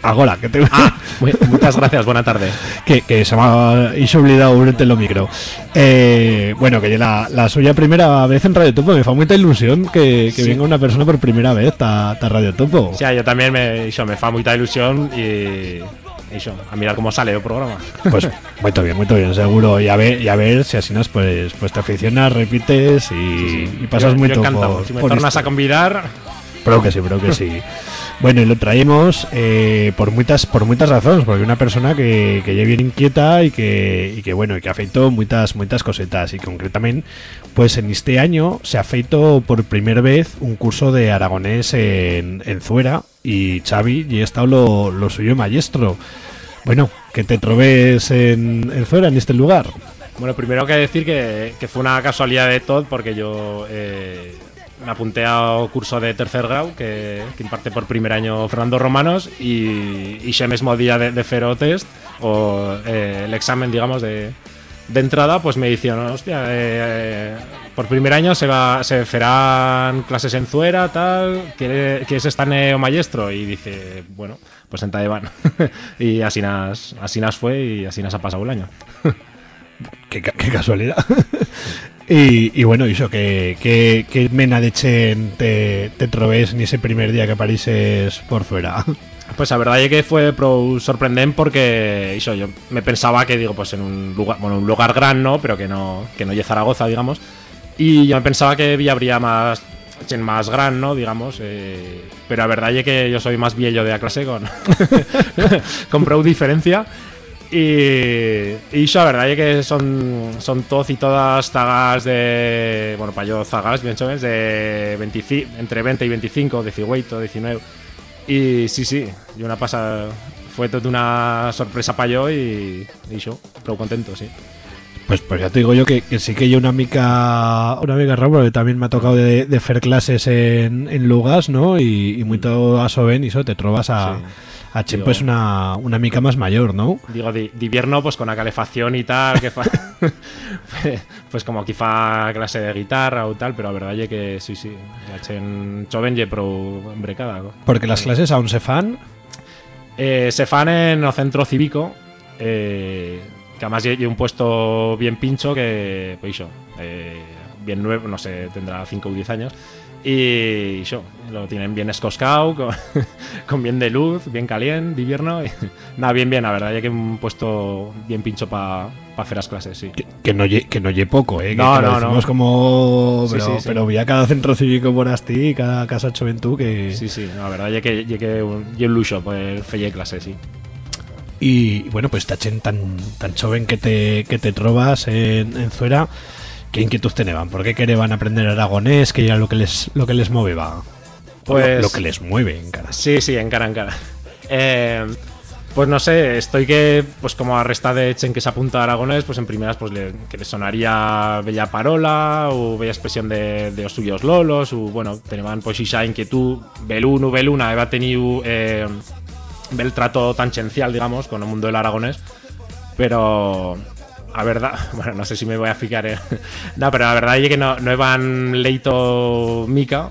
Ahora, que te... Mu- Muchas gracias, buena tarde. que, que se me ha hizo olvidado abrirte el micro. Eh, bueno, que la, la suya primera vez en Radio Topo me fa mucha ilusión que, que Sí. venga una persona por primera vez a, a Radio Topo. O sea, yo también me, iso, me fa mucha ilusión y, iso, a mirar cómo sale el programa. Pues muy bien, muy bien, seguro. Y a ver, y a ver si así nos pues, pues te aficionas, repites y, y pasas Yo- muy yo encantado. Si me tornas a convidar, Pero que sí, pero que sí. Bueno, y lo traemos eh, por muchas por muchas razones, porque una persona que, que bien inquieta y que, y que bueno, y que ha feito muchas muchas cosetas y concretamente pues en este año se ha feito por primera vez un curso de aragonés en, en Zuera y Xavi y he estado lo, lo suyo maestro. Bueno, que te trobes en, en Zuera, en este lugar. Bueno, primero que decir que, que fue una casualidad de todo porque yo eh, me apunté a curso de tercer grado que, que imparte por primer año Fernando Romanos y, y ese mismo día de, de Fero Test o eh, el examen, digamos, de, de entrada, pues me dijeron, hostia, eh, por primer año se va, se farán clases en Zuera, tal, ¿quieres, quieres estar en o maestro? Y dice, bueno, pues en van. y así nas, así nas fue y así nas ha pasado el año. Qué, qué casualidad. y, y bueno, eso, que, que, que mena de chen te, te trobes ni ese primer día que parises por fuera. Pues la verdad es que fue sorprendente porque iso, yo me pensaba que digo pues en un lugar bueno un lugar gran no pero que no que no Zaragoza digamos y yo me pensaba que habría más más gran no digamos eh, pero la verdad es que yo soy más viejo de la clase con con pro diferencia y, y la verdad es que son, son todos y todas zagas de. Bueno, para yo, zagas, bien sabes, de 25, entre 20 y 25, 18, 19. Y sí, sí, y una pasa. Fue toda una sorpresa para yo y, y yo, pero contento, sí. Pues, pues ya te digo yo que, que sí que yo una mica una mica raro, porque también me ha tocado de, de hacer clases en, en Lugas, ¿no? Y, y muy todo a Soben y eso te trobas a, Sí. A chen Digo- pues una, una mica más mayor, ¿no? Digo, de, de invierno, pues con la calefacción y tal, que fa, pues como aquí fa clase de guitarra o tal, pero la verdad es que sí, sí, la chen choven ye pro embrecada. ¿no? Porque las clases aún se fan. Eh, se fan en el centro cívico, eh, que además hay un puesto bien pincho que, pues iso, eh, bien nuevo, no sé, tendrá 5 o 10 años. Y iso, lo tienen bien escoscado, con, con bien de luz, bien caliente, de invierno. y- nada, bien, bien, la verdad, ya que un puesto bien pincho para hacer las clases, sí. Que, que no lle, que no lle poco, ¿eh? Que No, lo no, no. como... Sí, Pero, sí, sí. pero vi a cada centro cívico por asti, cada casa juventud que... Sí, sí, no, la verdad, ya que, ya que un, ya un lujo poder hacer clases, sí. Y bueno, pues esta chen tan, tan joven que te, que te trobas en, en Zuera, ¿qué inquietud tenían? ¿Por qué querían aprender aragonés? ¿Qué era lo que les, lo que les moveba? Pues- Lo, lo que les mueve, en cara. Sí, sí, en cara, en cara. Eh, pues no sé, estoy que, pues como a resta de Chen que se apunta a Aragonés, pues en primeras, pues le, que le sonaría bella parola o bella expresión de, de los suyos lolos, o bueno, tenían pues esa inquietud, belun u beluna, había tenido eh, bel trato tangencial, digamos, con el mundo del aragonés, pero a verdad, bueno, no sé si me voy a fijar en... no, pero la verdad es que no, no iban leito mica,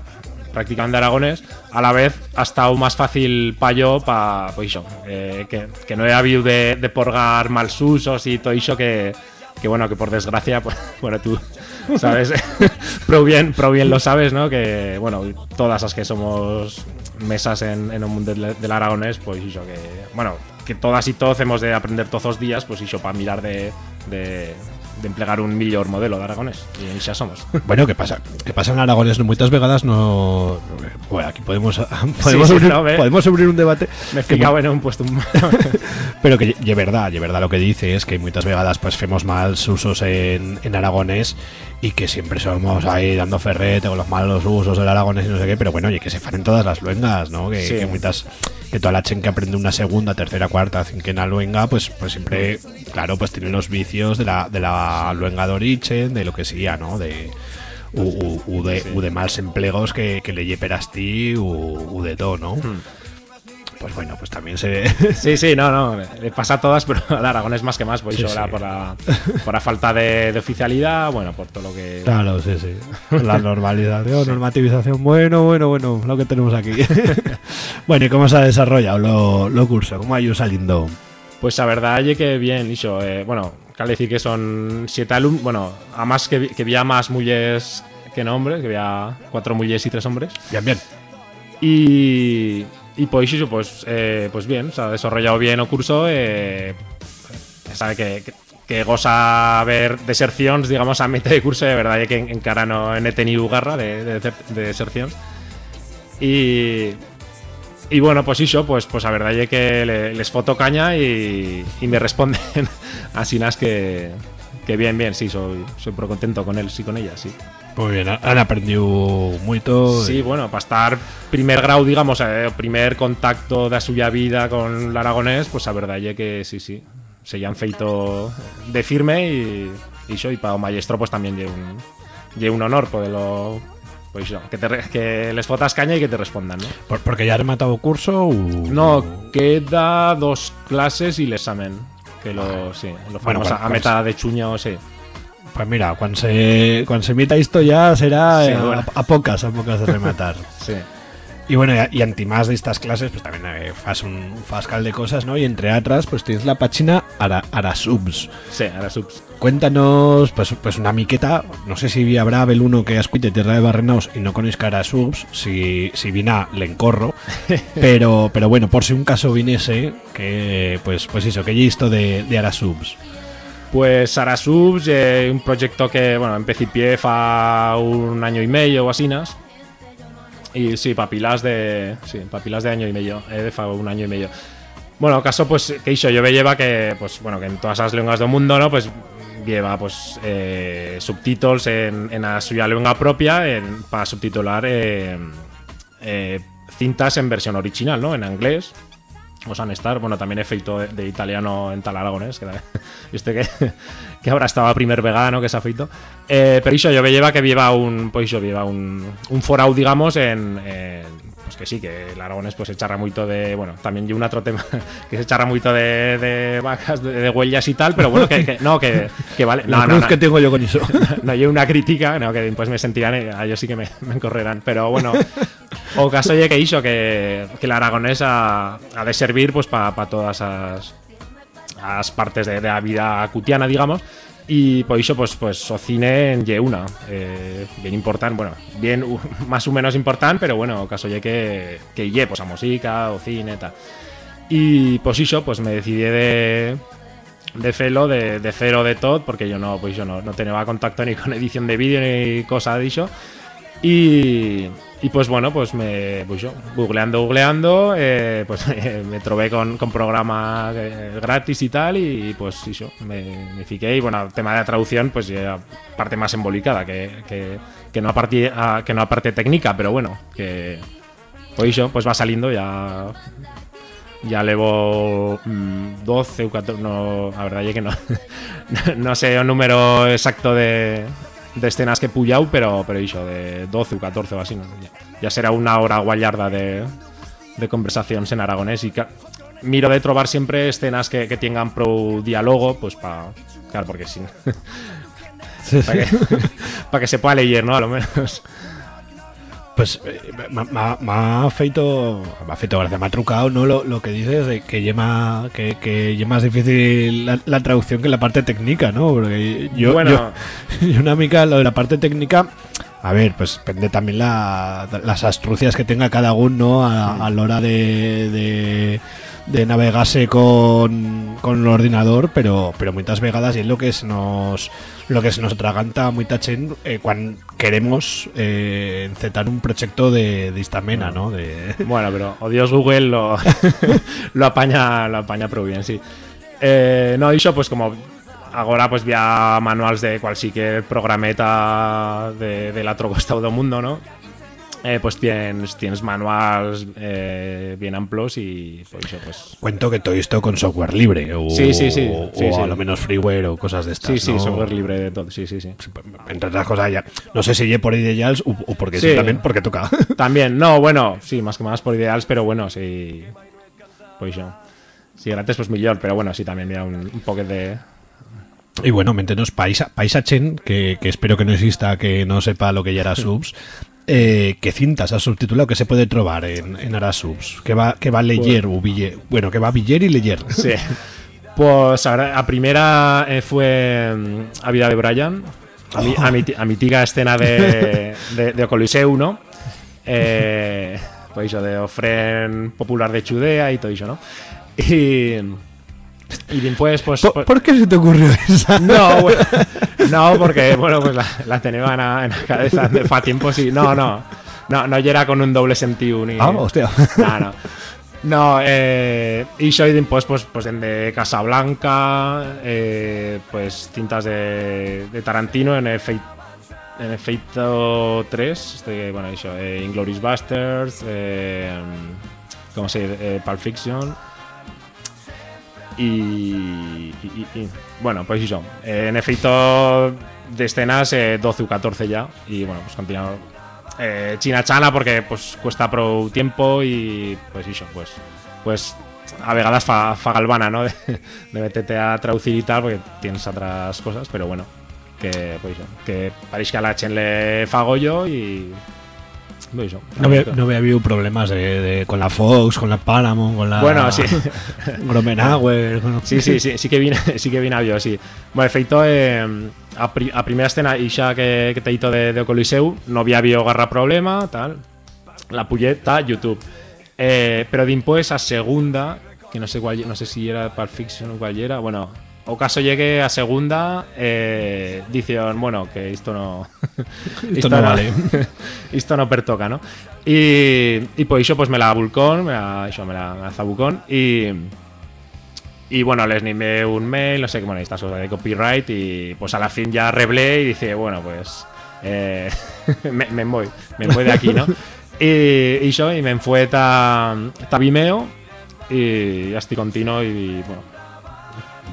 practicando aragonés, a la vez ha estado más fácil para yo, para pues iso, eh, que, que no he habido de, de porgar mal usos y todo eso que, que bueno, que por desgracia, pues, bueno, tú sabes, pro bien, pro bien lo sabes, ¿no? Que, bueno, todas las que somos mesas en, en el mundo del, del aragonés, pues iso, que, bueno, que todas y todos hemos de aprender todos los días, pues iso, para mirar de, de, de emplear un mejor modelo de aragonés. Y ya somos. Bueno, ¿qué pasa? ¿Qué pasa en Aragones? No, muchas vegadas no... Bueno, aquí podemos, podemos, sí, abrir, no, podemos abrir un debate. Me que en un puesto. Pero que de verdad, de verdad lo que dice es que muchas vegadas pues hacemos mal usos en, en aragonés y que siempre somos ahí dando ferrete con los malos usos del aragonés y no sé qué, pero bueno, oye, que se fan en todas las luengas, ¿no? Que, Sí. que muchas, que toda la chen que aprende una segunda, tercera, cuarta, cinquena luenga, pues, pues siempre, claro, pues tiene los vicios de la, de la luenga de origen, de lo que sea, ¿no? De u, u- u de, u de mals empleos que, que le lleperas ti, u, u de todo, ¿no? Pues bueno, pues también se... Sí, sí, no, no, le pasa a todas, pero al aragonés más que más, pues Sí, ahora sí. por la, por la falta de, de oficialidad, bueno, por todo lo que... Claro, sí, sí. La normalización, normativización. Bueno, bueno, bueno, lo que tenemos aquí. bueno, ¿y cómo se ha desarrollado lo, lo curso? ¿Cómo ha ido saliendo? Pues la verdad es que bien, hizo, eh, bueno, cal decir que son siete alumnos, bueno, a más que, que había más mujeres que hombres, que había cuatro mujeres y tres hombres. Bien, bien. Y, y eso, pues, eh, pues bien, se ha desarrollado bien el curso. Eh, sabe que, que, que goza ver deserciones, digamos, a mitad de curso, de verdad es que en, encara no he tenido garra de, de, de deserciones. Y, y bueno, pues eso, pues, pues la verdad es que le- les foto caña y, y me responden así nas que, que bien, bien, sí, soy, soy pro contento con él, sí, con ella, sí. Muy bien, han aprendido mucho. Sí, bueno, para estar primer grado, digamos, eh, primer contacto de suya vida con el aragonés, pues a verdad es que sí, sí, se ya han feito de firme y, y yo, y para un maestro pues también lle un, lle un honor poderlo, pues yo, que, te que les fotas caña y que te respondan, ¿no? Por- porque ya ha rematado curso o... No, queda dos clases y el examen, que lo, sí, lo Bueno, a, a meta de chuño, sí. Pues mira, cuando se, cuando se emita esto ya será Sí, eh, a- bueno. a, pocas, a pocas de rematar. Sí. Y bueno, y, y antimás de estas clases, pues también eh, fas un fascal de cosas, ¿no? Y entre otras, pues tienes la página Ara, Arasubs. Sí, ahora subs. Cuéntanos, pues, pues una miqueta, no sé si habrá el uno que escuite Tierra de Barrenaos y no conozca Arasubs, si, si vina le encorro, pero, pero bueno, por si un caso viniese, que pues, pues eso, que ya esto de, de Arasubs. Pues Sarasubs, eh, un proyecto que, bueno, empecé fa un año y medio o así, nas. Y sí, papilas de. Sí, papilas de año y medio. Eh, fa un año y medio. Bueno, caso, pues, que hizo, yo me lleva que, pues, bueno, que en todas las lenguas del mundo, ¿no? Pues lleva, pues, eh, subtítulos en, en la suya lengua propia en, para subtitular eh, cintas en versión original, ¿no? En inglés, o sea, estar, bueno, también he feito de, italiano en tal aragonés, que este que, que ahora estaba primer vegano, que se ha feito. Eh, pero iso, yo me lleva que lleva un, pues iso, lleva un, un forau, digamos, en, pues que sí, que el aragonés pues se charra mucho de, bueno, también lleva un otro tema, que se charra mucho de, de vacas, de, de huellas y tal, pero bueno, que, que- no, que, que vale. La No, no, cruz no. que tengo yo con eso. no hay una crítica, no, que después me sentirán, eh, a ellos sí que me, me encorrerán, pero bueno, o caso ye que hizo que, el aragonés ha, de servir pues para todas las as partes de, de la vida cutiana, digamos, y por eso pues, pues o cine en una, eh, bien importante, bueno, bien más o menos importante, pero bueno, caso ye que, que ye, pues a música o cine, tal. Y pues eso, pues me decidí de, de felo, de, de cero de todo, porque yo no, pues yo no, no tenía contacto ni con edición de vídeo ni cosa de eso. Y, y pues bueno, pues me pues yo, googleando, googleando, eh, pues me trobé con, con programa eh, gratis y tal, y pues eso, me, me fiqué. Y bueno, tema de la traducción, pues ya parte más embolicada, que, que, que no aparte, a- que no aparte técnica, pero bueno, que pues eso, pues va saliendo ya ya llevo mm, 12 o 14, no, la verdad es que no, no sé el número exacto de, de escenas que he pillado, pero, pero eso, de 12 o 14 o así, ¿no? ya, ya será una hora guayarda de, de conversaciones en aragonés y ca- miro de trobar siempre escenas que, que tengan pro diálogo, pues para, claro, porque sin, para que, pa' que se pueda leer, ¿no? A lo menos. Pues eh, me ha feito, me ha feito gracia, me ha trucado ¿no? lo, lo que dices de que lleva que, que más difícil la, la traducción que la parte técnica, ¿no? Porque yo, Bueno. yo, yo una mica lo de la parte técnica, a ver, pues depende también la, las astrucias que tenga cada uno ¿no? a, a la hora de, de, de navegase con, con el ordenador, pero, pero muchas vegadas y es lo que se nos lo que se nos atraganta muy tachen eh, cuando queremos eh, encetar un proyecto de, de Istamena, ¿no? Bueno, pero o Dios Google lo, lo apaña lo apaña pero bien, sí. Eh, no, iso pues como agora pues vía manuals de cualquier programeta de, l'altre costado del mundo, ¿no? Eh, pues tienes, tienes manuals eh, bien amplios y pues eso pues Cuento que todo esto con software libre o, Sí, sí, sí, o sí, sí. a lo menos freeware o cosas de estas. sí, sí, ¿no? software libre de todo, sí, sí, sí. Entre otras cosas ya. No sé si ye por ideals o, o porque sí. También porque toca. También, no, bueno, sí, más que más por ideales, pero bueno, sí. Pues yo. Si gratis, pues mejor, pero bueno, sí, también había un, un poco de. y bueno, métenos Paisa, Paisa Chen, que, que espero que no exista, que no sepa lo que ya era subs. Eh, ¿Qué cintas has subtitulado que se puede trobar en, en Arasubs? Que va, que va a leer o bille- Bueno, que va a biller y leer. Sí. Pues ahora, a primera eh, fue mm, A Vida de Brian, a mi, a mi, ti- a mítica escena de, de, de Coliseu, ¿no? Eh, pues eso, de ofren popular de Chudea y todo eso, ¿no? Y, y después, pues... ¿Por, pues- por qué se te ocurrió esa? no, bueno, no, porque bueno, pues la, la tenía en la, en la cabeza de fa tiempo, sí. No, no. No, no era con un doble sentido ni. Ah, hostia. No, no. No, eh, y soy pues, pues, pues de Casablanca, eh, pues cintas de, de Tarantino en efecto en efecto 3, este, bueno, eso, eh, Inglourious Basterds, eh, ¿cómo se dice? Eh, Pulp Fiction, y, bueno, pues eso. En efecto, de escenas eh, 12 u 14 ya. Y bueno, pues continuamos. Eh, China Chana porque pues cuesta pro tiempo y pues eso, pues pues a vegadas fa, galvana, ¿no? De, meterte a traducir y tal porque tienes otras cosas, pero bueno, que pues eso, que parece que a la Chen fago yo y. No había, no había habido problemas de, de- con la Fox, con la Paramount, con la. Bueno, sí. Gromenauer. bueno. Sí, sí, sí, sí que vine, sí que vine yo, sí. Bueno, de feito, eh, a, pri- a primera escena, y xa que, que te dito de, de Coliseu, no había habido garra problema, tal. La pulleta, YouTube. Eh, pero dimpués a segunda, que no sé cuál, no sé si era Pulp Fiction o cuál era, bueno, o caso llegue a segunda, eh, dicen, bueno, que esto no... Esto no vale. esto no pertoca, ¿no? Y, y por eso pues me la vulcón, me la, eso, me la, zabucón y... Y bueno, les animé un mail, no sé qué, bueno, estas cosas de copyright y pues a la fin ya reblé y dice, bueno, pues eh, me, me voy, me voy de aquí, ¿no? Y, y yo, y me fue ta, ta Vimeo y ya estoy continuo y bueno,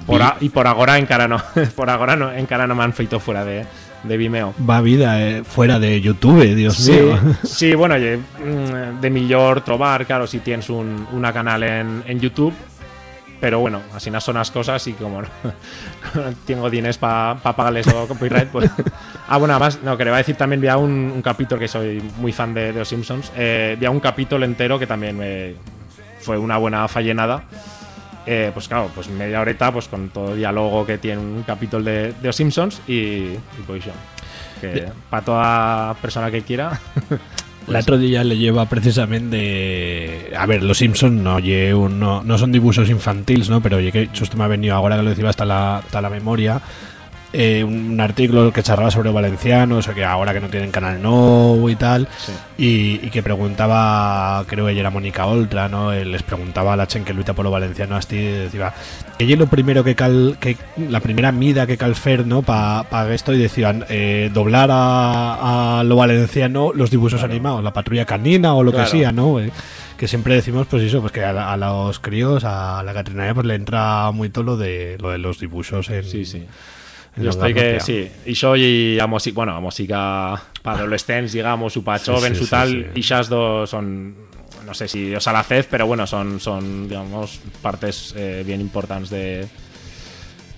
por a- y por ahora encara no, por ahora no, encara no me han feito fuera de, de Vimeo. Va vida eh, fuera de YouTube, Dios Sí, mío. sí, bueno, mm, de millor trobar, claro, si tienes un, una canal en, en YouTube, pero bueno, así no son las cosas y como no, tengo dinero para pagarles o copyright, pues... Ah, bueno, además, no, que le voy a decir también, había un, un capítulo que soy muy fan de, de Los Simpsons, eh, había un capítulo entero que también me, fue una buena fallenada. Eh, pues claro, pues media horeta, pues con todo el diálogo que tiene un capítulo de, de Los Simpsons y, y pues. Que para toda persona que quiera. El otro día le lleva precisamente. A ver, los Simpsons no, no, no son dibujos infantiles, ¿no? Pero oye, que justo me ha venido ahora que lo decía hasta la, hasta la memoria. Eh, un artículo que charlaba sobre valencianos, o que ahora que no tienen canal nuevo y tal, y, y que preguntaba, creo que ella era Mónica Oltra, ¿no? Eh, les preguntaba a la chen que lucha por lo valenciano así, decía, ella lo primero que cal, que la primera mida que cal fer, ¿no? Para esto, y decían, eh, doblar a, a lo valenciano los dibujos animados, la patrulla canina o lo Claro. que sea, ¿no? Eh, que siempre decimos, pues eso, pues que a, los críos, a la Catrina pues le entra muy todo lo de, lo de los dibujos en, Sí, sí. En Yo estoy que, sí, y soy a música, bueno, a música para adolescentes, digamos, su para Sí, jóvenes, sí, su sí, tal, sí. dos son, no sé si os a la vez, pero bueno, son, son digamos, partes eh, bien importantes de...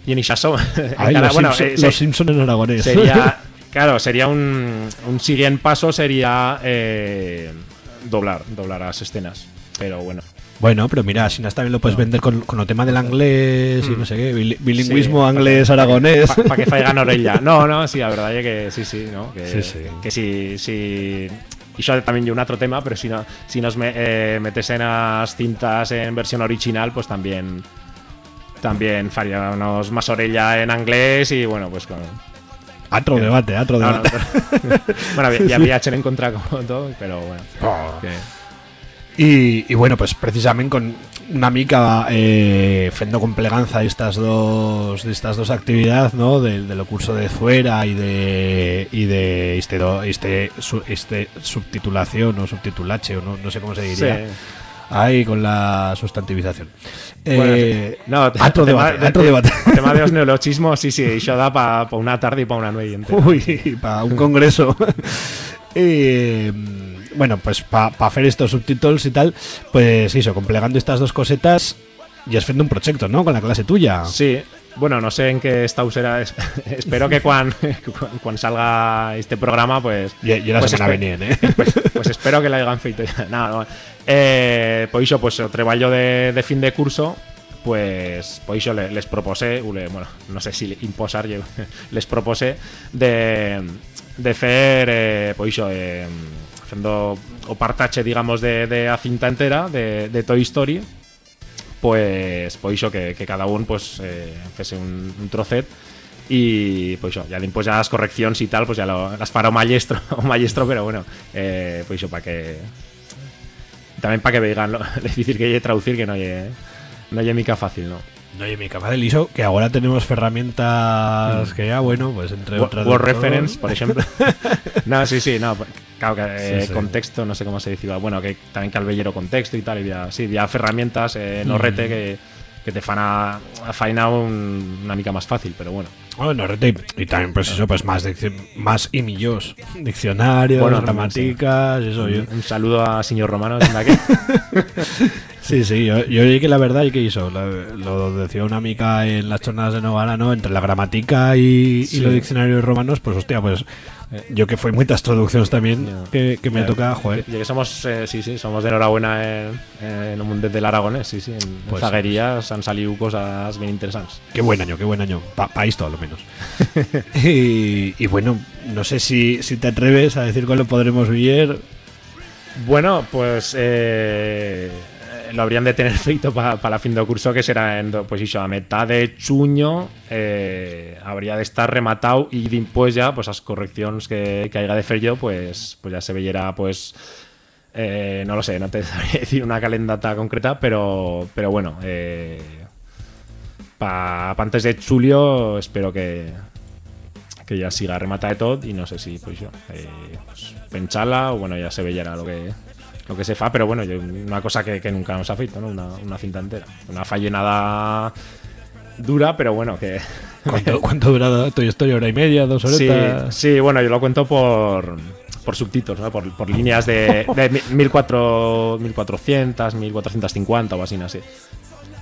Y en Ay, los, Simpson, los Simpson en aragonés. sería, claro, sería un, un siguiente paso sería eh, doblar, doblar las escenas, pero bueno. Bueno, pero mira, si no también lo puedes vender con, con el tema del inglés y no sé qué, bil- bilingüismo Sí, inglés-aragonés. Para que faigan orella. No, no, sí, la verdad es que sí, sí, ¿no? Que, Sí, sí. que si, si y eso también yo un otro tema, pero si no, si nos me, eh, metes en las cintas en versión original, pues también también faríamos más orella en inglés y bueno, pues con, Otro debate, no, no, debate. pero- bueno, ya había hecho en contra como todo, pero bueno. Oh. que- I, I bueno, pues precisament con una mica eh, fent con pleganza estas dos de estas dos actividades, ¿no? De, de lo curso de fuera y de y de este do- este su- este subtitulación o subtitulache o no, no sé cómo se diría. Sí. Ahí con la sustantivización. Bueno, Eh, no, otro tema- debate, otro debate. El tema de los neologismos, sí, sí, eso da para una tarde y para una noche entera. Uy, para un congreso. Eh, bueno, pues para hacer estos subtítulos y tal, pues eso, complegando estas dos cosetas, ya es haciendo un proyecto, ¿no? Con la clase tuya. Sí, bueno, no sé en qué estado será. es- Espero que cuando, cuando salga este programa, pues. Y, y la pues semana venien, ¿eh? Pues, pues espero que la hayan feito ya. No, no. Eh, pues iso, pues o treballo de, de fin de curso pues pues le- les propose u le- bueno, no sé si imposar yo, les propose de de fer eh, pues iso, eh, haciendo o partache digamos de, de a cinta entera de, de Toy Story pues pues iso que, cada uno pues eh, un, trocet y pues eso, ya después ya las correcciones y tal, pues ya las fará o maestro, o maestro, pero bueno, eh, pues eso, para que también para que vean lo, difícil que es traducir, que no es no es mica fácil, ¿no? No, y mi capaz del ISO, que ahora tenemos herramientas que ya, bueno, pues entre Wo- otras. Word de reference, por ejemplo. no, sí, sí, no, claro que eh, Sí, sí. contexto, no sé cómo se dice, bueno, que también calvellero contexto y tal, y ya, sí, ya herramientas eh, no Mm. rete que, que te fan a, a faena un- una mica más fácil, pero bueno. Bueno, rete, y también, pues eso, pues más, más y millos. Diccionarios, Bueno, gramáticas, eso yo. Un saludo a señor Romano, aquí. Sí, sí, yo, yo oí que la verdad y que hizo, la- lo decía una amiga en las jornadas de Novara, ¿no? Entre la gramática y, los diccionarios romanos, pues hostia, pues yo que fue muchas traducciones también que, que me Ya, toca, joder. Ya que somos, eh, sí, sí, somos de enhorabuena en, en el mundo del aragonés, sí, sí. En, en Pues- zaguerías han salido cosas bien interesantes. Qué buen año, qué buen año. Para esto, a lo menos. y, y bueno, no sé si, si te atreves a decir cuándo podremos ver. Bueno, pues eh, lo habrían de tener feito para la fin de curso, que será en, do- pues iso, a mitad de chuño eh, habría de estar rematado y después ya, pues las correcciones que, que haya de yo, pues, pues ya se veyera, pues eh, no lo sé, no te sabría decir una calendata concreta, pero, pero bueno, eh, para antes de julio espero que, que ya siga remata de todo y no sé si pues yo eh, pues, penchala o bueno ya se veía lo que lo que se fa pero bueno yo, una cosa que, que nunca nos ha feito ¿no? una, una cinta entera una fallenada dura pero bueno que ¿Cuánto, cuánto dura Story? ¿Hora y media? ¿Dos sí, horas? sí bueno yo lo cuento por por subtítulos ¿no? por, por líneas de, de 1400 1400 1450 o así así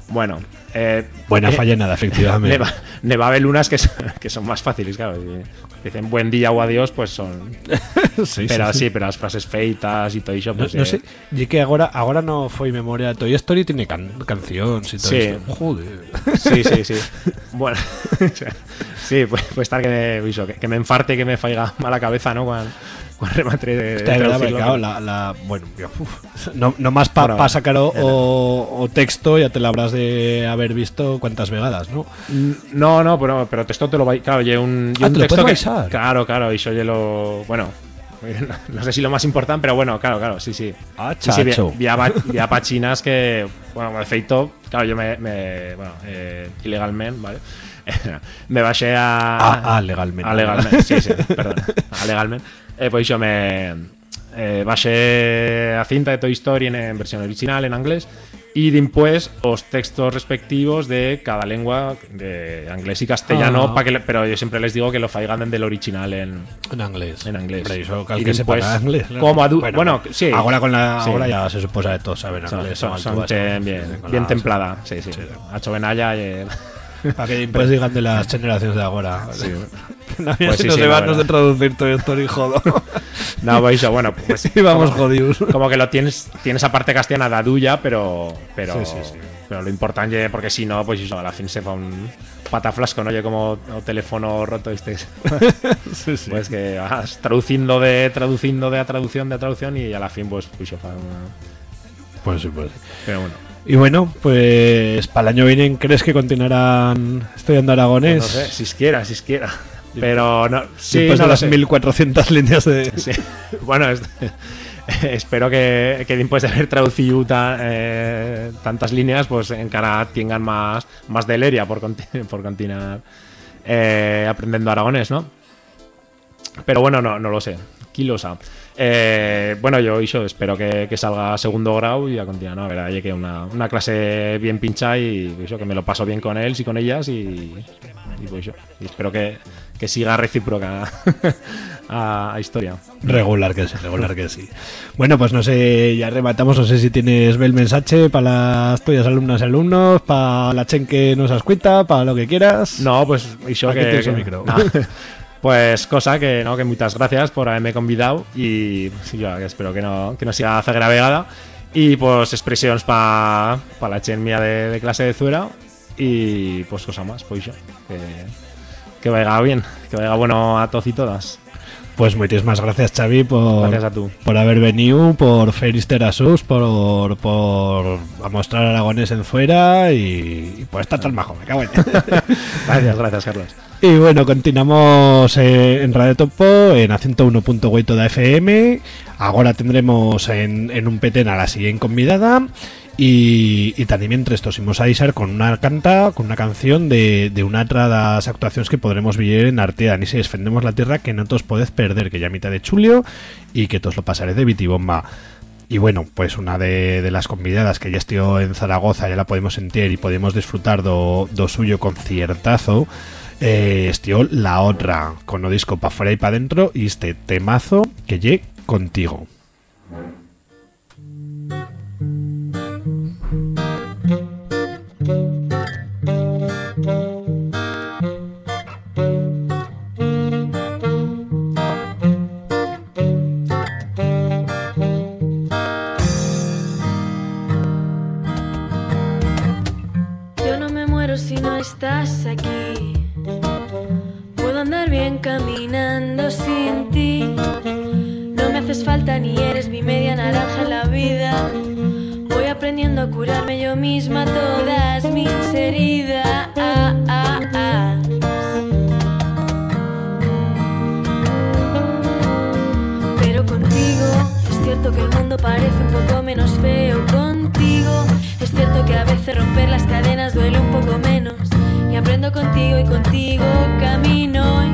bueno eh, Buena eh, fallenada, efectivamente. Neva, neva haber lunas que son, que son más fáciles, claro. Dicen buen día o adiós, pues son. Sí, pero sí, sí, sí. pero las frases feitas y todo eso, No, pues. no eh, sé, y que ahora, ahora no fue memoria. Toy Story tiene can canciones y todo Sí. esto. Joder. Sí, sí, sí. bueno, sí, pues, pues estar que me, que me enfarte, que me faiga mala cabeza, ¿no? Cuando, cuando remate de. Está de traducirlo, claro, la, la- bueno, uf, no, no más para Bueno, sacar o, o- texto, ya te la habrás de haber visto cuántas vegadas, ¿no? No, no, pero, pero texto te lo va Claro, y un, Ah, un te lo texto que. puedes baixar. Claro, claro, y soy lo. Bueno. No sé si lo más importante, pero bueno, claro, claro, sí, sí. Ah, Sí, sí, chacho. vi, vi a pachinas que, bueno, de feito, claro, yo me, me bueno, eh, ilegalmente, ¿vale? me bajé a... Ah, ah, legalmente. A legalmente, sí, sí, perdón. A legalmente. Eh, pues yo me eh, a cinta de Toy Story en, en versión original, en inglés, y después los textos respectivos de cada lengua, de inglés y castellano, Ah. pa que le- pero yo siempre les digo que lo faigan del original en, En inglés. En inglés. Eso, cal Y que sepa inglés. como adu- bueno, sí. Ahora, con la, Sí. ahora ya se supone de todos saben Son, inglés. son- son che- ¿no? bien, bien las- templada, sí, sí. Sí. Ha hecho Benalla y... Para que pues digan de las generaciones de ahora. Sí. No, Pues si sí, nos sí, la de traducir todo esto y jodo. No, pues iso, bueno, pues y vamos como, jodidos. como que lo tienes tienes a parte castellana da duya, pero pero Sí, sí, sí. pero lo importante porque si no, pues a la fin se fa un pataflasco, ¿no? Oye, como o teléfono roto este. Sí, sí. Pues que vas traduciendo de traduciendo de a traducción de a traducción y a la fin pues pues, fa una- Pues sí, pues sí. pero bueno. Y bueno, pues para el año viene, ¿crees que continuarán estudiando aragonés? Pues no sé, si isquiera, si isquiera. Pero no, sí, Después no de las sé. 1400 líneas de. Sí. Bueno, es- espero que, que después de haber traducido ta- eh, tantas líneas, pues en cara tengan más, más deleria por, por continuar eh, aprendiendo aragonés, ¿no? Pero bueno, no, no lo sé. ¿Quién lo sabe? Eh, bueno, yo iso, espero que, que salga a segundo grado y a continuar, ¿no? A ver, hay que una, una clase bien pincha y eso, que me lo paso bien con él y con ellas y, y pues eso. Y espero que, que siga recíproca a, a historia. Regular que sí, regular que sí. Bueno, pues no sé, ya rematamos, no sé si tienes el mensaje para las tuyas alumnas y alumnos, para la chen que nos has cuenta, para lo que quieras. No, pues Aquí que, que- micro. no. Pues cosa que no, que muchas gracias por haberme convidado y pues, yo espero que no, que no siga vegada y pues expresiones para pa la chen mía de, de clase de Zuera y pues cosa más, pues yo, que, que vaya bien, que vaya bueno a todos y todas. Pues muchísimas gracias, Xavi, por, Gracias a tú. por haber venido, por Ferister a sus, por, por a mostrar aragonés en fuera y, y por estar tan majo, me cago en. Gracias, gracias Carlos. Y bueno, continuamos eh, en Radio Topo, en a 101.8 da FM. Ahora tendremos en, un petén a la siguiente convidada. Y, y también tosimos a avisar con una canta, con una canción de, de una otra das actuaciones que podremos ver en Artea. Ni si defendemos la tierra que no todos podéis perder, que ya mitad de chulio y que todos lo pasaré de bitibomba. Y bueno, pues una de, de las convidadas que ya estuvo en Zaragoza, ya la podemos sentir y podemos disfrutar do, do suyo conciertazo. Eh, estió la otra, con o disco para fuera y para adentro, y este temazo que llegue contigo. A curarme yo misma todas mis heridas. Pero contigo es cierto que el mundo parece un poco menos feo contigo. Es cierto que a veces romper las cadenas duele un poco menos. Y aprendo contigo y contigo camino.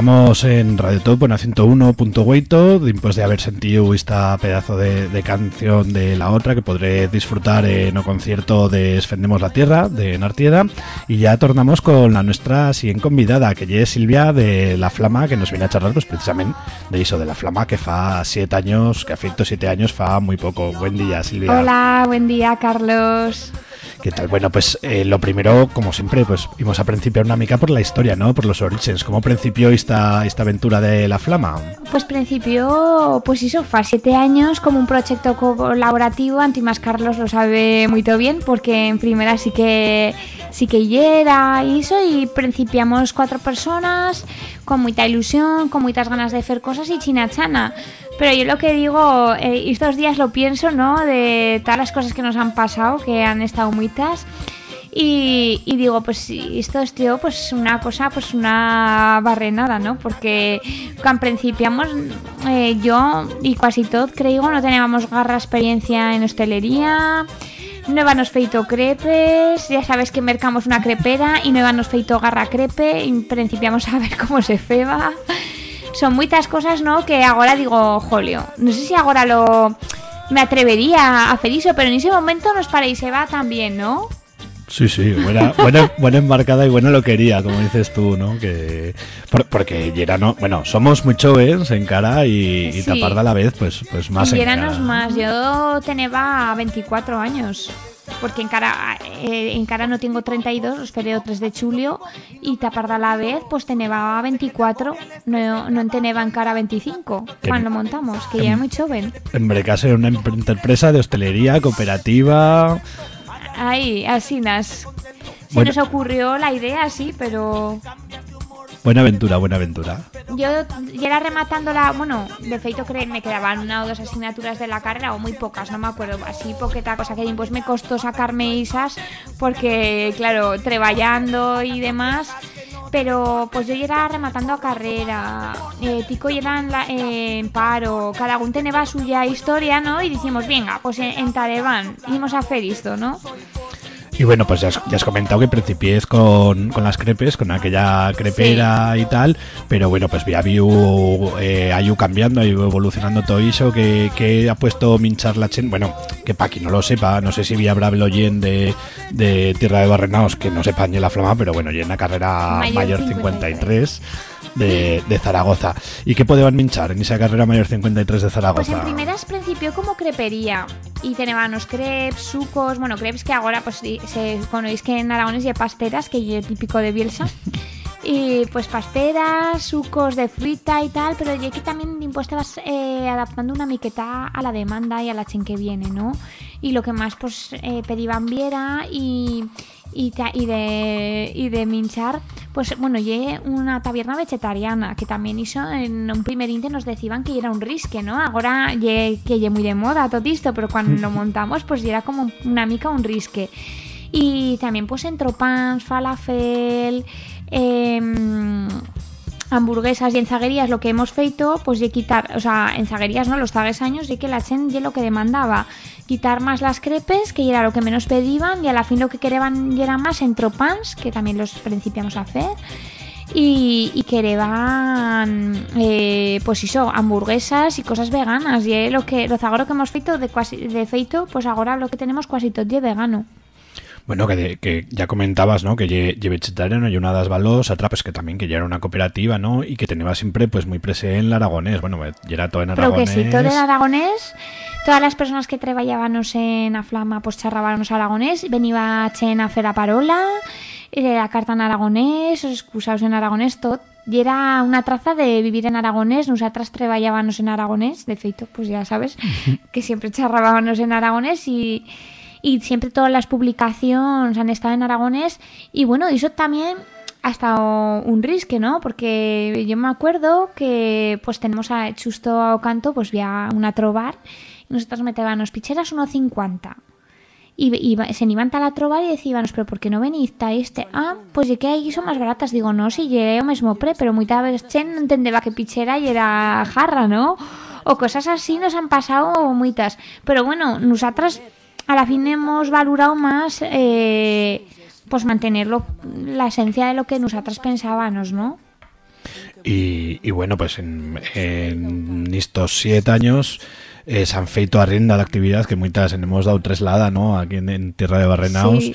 Continuamos en Radio Top, bueno, 101.8, después de haber sentido esta pedazo de, de canción de la otra que podré disfrutar en o concierto de Esfendemos la Tierra, de Nartieda, y ya tornamos con la nuestra siguiente convidada, que es Silvia de La Flama, que nos viene a charlar pues precisamente de eso, de La Flama, que fa siete años, que ha siete años, fa muy poco. Buen día, Silvia. Hola, buen día, Carlos. ¿Qué tal? Bueno, pues eh, lo primero, como siempre, pues íbamos a principiar una mica por la historia, ¿no? Por los orígenes. ¿Cómo principió esta, esta aventura de la flama? Pues principio, pues hizo fa siete años como un proyecto colaborativo, Antimas Carlos lo sabe muy bien, porque en primera sí que sí que era hizo y principiamos cuatro personas con mucha ilusión, con muchas ganas de hacer cosas y chinachana. Pero yo lo que digo, eh, estos días lo pienso, ¿no? De todas las cosas que nos han pasado, que han estado muitas. Y, y digo, pues esto es, tío, pues una cosa, pues una barrenada, ¿no? Porque cuando principiamos, eh, yo y casi todo, creo, no teníamos garra experiencia en hostelería, no íbamos feito crepes, ya sabes que mercamos una crepera y no íbamos feito garra crepe y principiamos a ver cómo se feba. Son muchas cosas, ¿no? Que ahora digo, jolio, no sé si ahora lo... Me atrevería a hacer eso, pero en ese momento nos para y se va también, ¿no? Sí, sí, buena, buena, buena embarcada y buena lo quería, como dices tú, ¿no? Que por- porque Yera no, bueno, somos muy jóvenes en cara y, y Sí. taparda a la vez, pues, pues más en eranos cara. más, yo tenía 24 años. Porque en cara, eh, en cara no tengo 32, os fereo 3 de julio y taparda a la vez, pues tenía 24, no, no tenía en cara 25 Que- cuando montamos, que ya era muy joven. En Brecas era una em- empresa de hostelería cooperativa. Ahí, así nas. Se Bueno. nos ocurrió la idea, sí, pero Buena aventura, buena aventura. yo ya era rematando la. Bueno, de feito creo me quedaban una o dos asignaturas de la carrera, o muy pocas, no me acuerdo. Así poqueta cosa que pues me costó sacarme esas, porque, claro, trabajando y demás. Pero pues yo era rematando a carrera, eh, Tico en, la- en paro, cada uno tenía suya historia, ¿no? Y dijimos, venga, pues en, en íbamos a hacer esto, ¿no? Y bueno, pues ya has, ya has comentado que principies con, con las crepes, con aquella crepera y tal, pero bueno, pues ya viu, eh, ido cambiando, ido evolucionando todo eso, que, que ha puesto minchar la chen, bueno, que para quien no lo sepa, no sé si habrá oyen de, de Tierra de Barrenaos, que no sepa ni la flama, pero bueno, y en la carrera Mayor mayor 53. 53 de, de Zaragoza. ¿Y qué podían minchar en esa carrera mayor 53 de Pues Zaragoza? en primeras principió como crepería y tenían los crepes, sucos, bueno, crepes que ahora pues se conocéis que en Aragones y pasteras, que es típico de Bielsa. Y pues pasteras, sucos de fruta y tal, pero yo aquí también pues te vas eh, adaptando una miqueta a la demanda y a la chen que viene, ¿no? Y lo que más pues eh, pedían viera y, y, de, y de minchar, pues bueno, ye una taberna vegetariana que también hizo en un primer inte nos decían que era un risque, ¿no? Ahora ye, que ye muy de moda todo esto, pero cuando lo montamos pues era como una mica un risque. Y también pues entropans, falafel, em, hamburguesas y en zaguerías lo que hemos feito, pues ye quitar, o sea, en zaguerías no, los zagues años, y que la chen ye lo que demandaba, quitar más las crepes, que era lo que menos pedían, y a la fin lo que querían era más entropans, que también los principiamos a hacer, y, y eh, pues eso, hamburguesas y cosas veganas, y eh, lo que, lo que hemos feito de, cuasi, de feito, pues ahora lo que tenemos casi todo ye vegano. Bueno, que, de- que ya comentabas, ¿no? Que lle, vegetariano y una das pues que también que ya era una cooperativa, ¿no? Y que tenía siempre pues muy presente en el aragonés. Bueno, ya era todo en Pero que aragonés. sí, todo en aragonés, todas las personas que trabajábamos en a Flama pues charrábamos aragonés, venía Chen a hacer a parola, eh, la carta en aragonés, os excusaos en aragonés, todo, Y era una traza de vivir en aragonés, nosotras trabajábamos en aragonés, de feito, pues ya sabes, que siempre charrábamos en aragonés y, y siempre todas las publicaciones han estado en aragonés y bueno, eso también ha estado un risque, ¿no? Porque yo me acuerdo que pues tenemos a Chusto a Canto, pues vía una trobar y nosotros metébamos picheras 1.50 y, y se iban a la trobar y decíbanos, pero ¿por qué no venís ta este? Ah, pues de que aquí son más baratas. Digo, no, si llegué o mismo pre, pero muchas veces chen no entendeba que pichera y era jarra, ¿no? O cosas así nos han pasado muchas. Pero bueno, nosotras a la fin hemos valorado más eh, pues mantenerlo la esencia de lo que nosotras pensábamos, ¿no? Y, y bueno, pues en, en estos siete años eh, se han feito a rienda la actividad que muchas hemos dado traslada, ¿no? Aquí en, en Tierra de Barrenaos. Sí.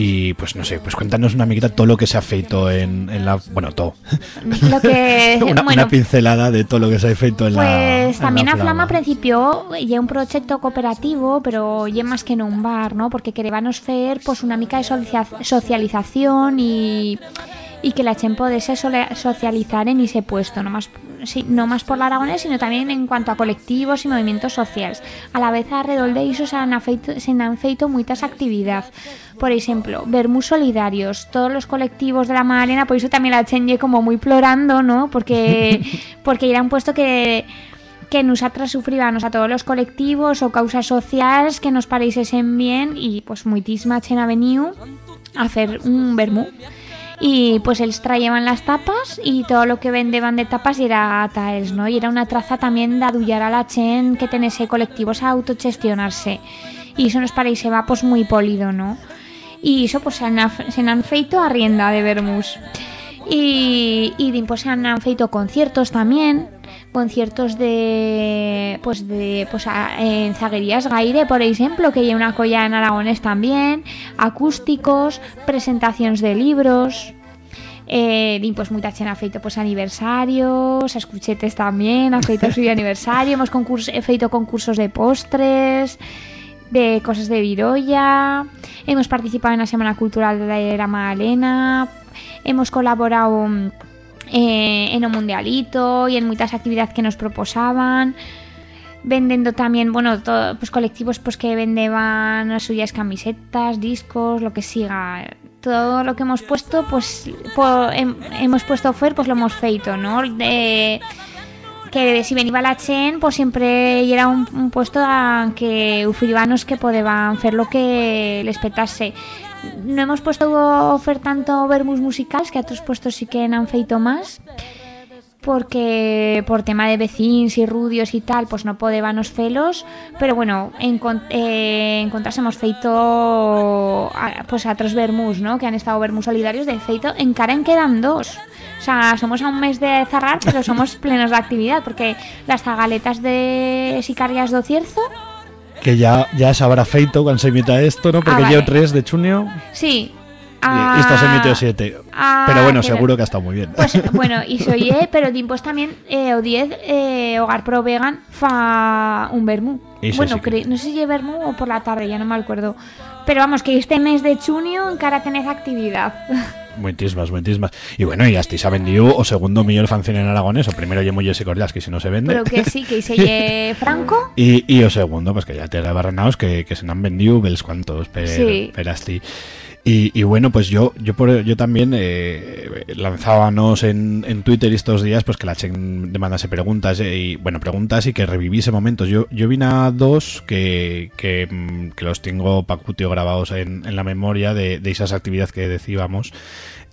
Y pues no sé, pues cuéntanos una miquita todo lo que se ha feito en, en la... Bueno, todo. Lo que, una, bueno, una pincelada de todo lo que se ha feito en la Pues en también la a Flama principio un proyecto cooperativo, pero ya más que no un bar, ¿no? Porque queríamos hacer pues una mica de socia- socialización y, y que la chen podese sole- socializar en ese puesto, no más, sí, no más por la Aragonés, sino también en cuanto a colectivos y movimientos sociales. A la vez alrededor de eso se han feito, se han feito muchas actividades. Por ejemplo, Vermú Solidarios, todos los colectivos de la Magdalena, por eso también la chen ye como muy plorando, ¿no? Porque, porque era un puesto que que nosotras sufríbamos a todos los colectivos o causas sociales que nos pareciesen bien y pues muitísima chen ha venido a hacer un vermú. Y pues ellos traían las tapas y todo lo que vendeban de tapas y era taels, ¿no? Y era una traza también de adullar a la chen que tenese colectivos a autogestionarse. Y eso nos parecía pues muy polido, ¿no? Y eso pues se han, af- se han feito a rienda de vermús. Y, y pues se han feito conciertos también, conciertos de pues de pues a- en Zaguerías Gaire, por ejemplo, que hay una colla en Aragones también, acústicos, presentaciones de libros. Eh, y pues mucha chen ha feito pues aniversarios, escuchetes también, ha feito su aniversario, hemos concurs he feito concursos de postres, de cosas de Viroya, hemos participado en la Semana Cultural de la Era Magdalena, hemos colaborado mm, eh, en un mundialito y en muchas actividades que nos proposaban vendiendo también, bueno, todo, pues colectivos pues que vendeban las suyas camisetas, discos, lo que siga. Todo lo que hemos puesto, pues hemos puesto fuera, pues lo hemos feito, ¿no? Que si venía la Chen, pues siempre era un, puesto a que ufribanos que podían hacer lo que les petase. No hemos puesto ofer tanto vermus musicales, que a otros puestos sí que han feito más, porque por tema de vecinos y rudios y tal, pues no podíamos felos, pero bueno, en, con- eh, en contras hemos feito a, pues a otros vermus, ¿no? Que han estado vermus solidarios, de feito, en cara en quedan dos. O sea, somos a un mes de cerrar, pero somos plenos de actividad, porque las zagaletas de Sicarias do Cierzo, Que ya, ya se habrá feito cuando se emita esto, ¿no? Porque Ah, vale. 3 de junio sí. y esto se emitió 7. ah, pero bueno, pero- seguro que ha estado muy bien. Pues bueno, y se oye, pero después también eh, o 10 eh, Hogar Pro Vegan fa un vermú. Ese Bueno, sí que- no sé si es o por la tarde, ya no me acuerdo. Pero vamos, que este mes de junio encara tenés actividad. Muitísimas, muitísimas. Y bueno, y hasta se ha vendido o segundo millón fanzine en aragonés, o primero lle Jesse Cordias, que si no se vende. Pero que sí, que se Franco. Y, y o segundo, pues que ya te barrenaos que, que se han vendido bels cuantos per, Sí. per asti. Y, y bueno, pues yo yo por, yo también eh, lanzábamos en, en Twitter estos días pues que la Chen demandase preguntas eh, y bueno, preguntas y que revivise momentos. Yo yo vine a dos que, que, mm, los tengo pacutio grabados en, en la memoria de, de esas actividades que decíamos.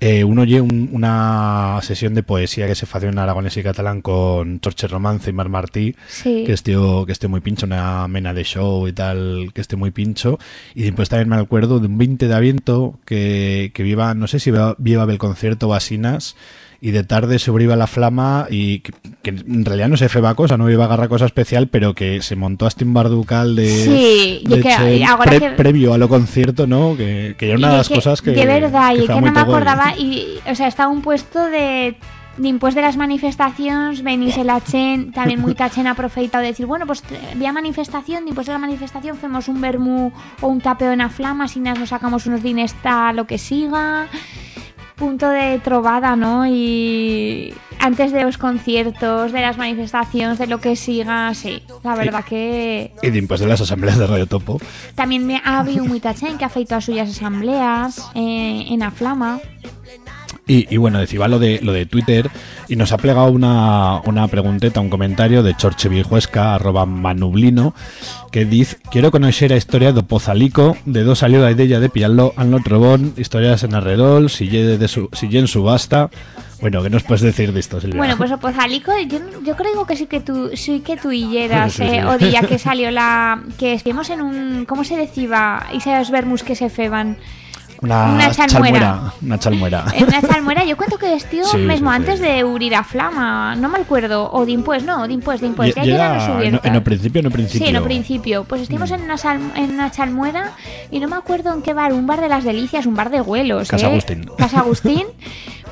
Eh, uno un- una sesión de poesía que se fació en aragonés y catalán con Torche Romance y Mar Martí Sí. que esté, que esté muy pincho, una mena de show y tal, que esté muy pincho. Y después también me acuerdo de un 20 de aviento que, que viva, no sé si viva, viva el concierto o asinas, y de tarde se abriva la flama y que, que en realidad no se feba cosa, no iba a agarrar cosa especial, pero que se montó hasta un bar ducal de, Sí, de que Chen ahora pre- que- previo a lo concierto, ¿no? Que, que era una de las cosas que... De verdad, y que no me acordaba. Y, o sea, estaba un puesto de. Después de las manifestaciones, venís el Chen, también muy Chen ha profetado de decir, bueno, pues vía manifestación, después de la manifestación hacemos un vermú o un tapeo en la flama, si nos sacamos unos dines tal, lo que siga. Punto de trovada, ¿no? Y antes de los conciertos, de las manifestaciones, de lo que siga, sí. La verdad que Y después de las asambleas de Radio Topo. también me ha habido mucha gente que ha feito as suyas asambleas eh, en la flama. Y, y bueno, decía lo de, lo de Twitter y nos ha plegado una, una pregunteta, un comentario de Chorche Vijuesca, arroba manublino, que dice, quiero conocer a historia do Pozalico, de dos salió da idea de pillarlo al trobón, historias en arredol, si lle de su, en subasta. Bueno, ¿qué nos puedes decir de esto, Silvia? Bueno, pues o Pozalico, yo, yo creo que sí que tú, sí que tú hilleras, Sí, eh, sí. o día que salió la, que estuvimos en un, ¿cómo se decía? Y se vermus que se feban. Una, una chalmuera. Una chalmuera. En una chalmuera, yo cuento que vestido Sí, mismo sí, sí. antes de Urir a Flama, no me acuerdo, o dimpués, no, dimpués, dimpués, ya Y- y llegan era los en, en el principio, en el principio. Sí, en el principio. Pues estuvimos en, una sal- en una chalmuera y no me acuerdo en qué bar, un bar de las delicias, un bar de vuelos. Casa ¿eh? Agustín. Casa Agustín.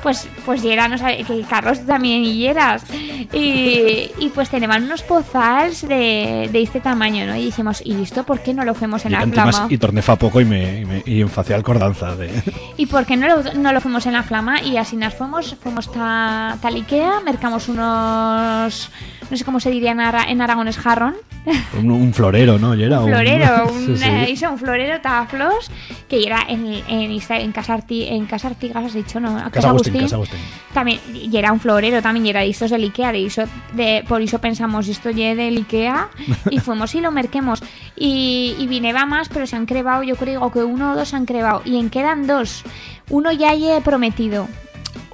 Pues, pues y era, no sabe, que Carlos también y eras. Y, y pues tenían unos pozals de, de este tamaño, ¿no? Y dijimos, ¿y esto por qué no lo hacemos en Y la flama? y torné fa poco y me, y me y facial cordanza de ¿Y por qué no lo, no lo fuimos en la flama? Y así nos fuimos, fuimos ta, tal Ikea, mercamos unos, no sé cómo se diría en, Ara- en Aragones, jarrón. un, un florero, ¿no? Un florero, Sí, un, sí. eh, hizo un florero taflos que era en, en, en Casa Casa Artigas, has dicho, ¿no? A Casa Agustín, Agustín. También, y era un florero también, y era de estos del Ikea, de iso, de, por eso pensamos, esto ya del Ikea, y fuimos y lo merquemos. Y, y vineba más, pero se han crevado, yo creo que uno o dos se han crevado, y en quedan dos. Uno ya he prometido.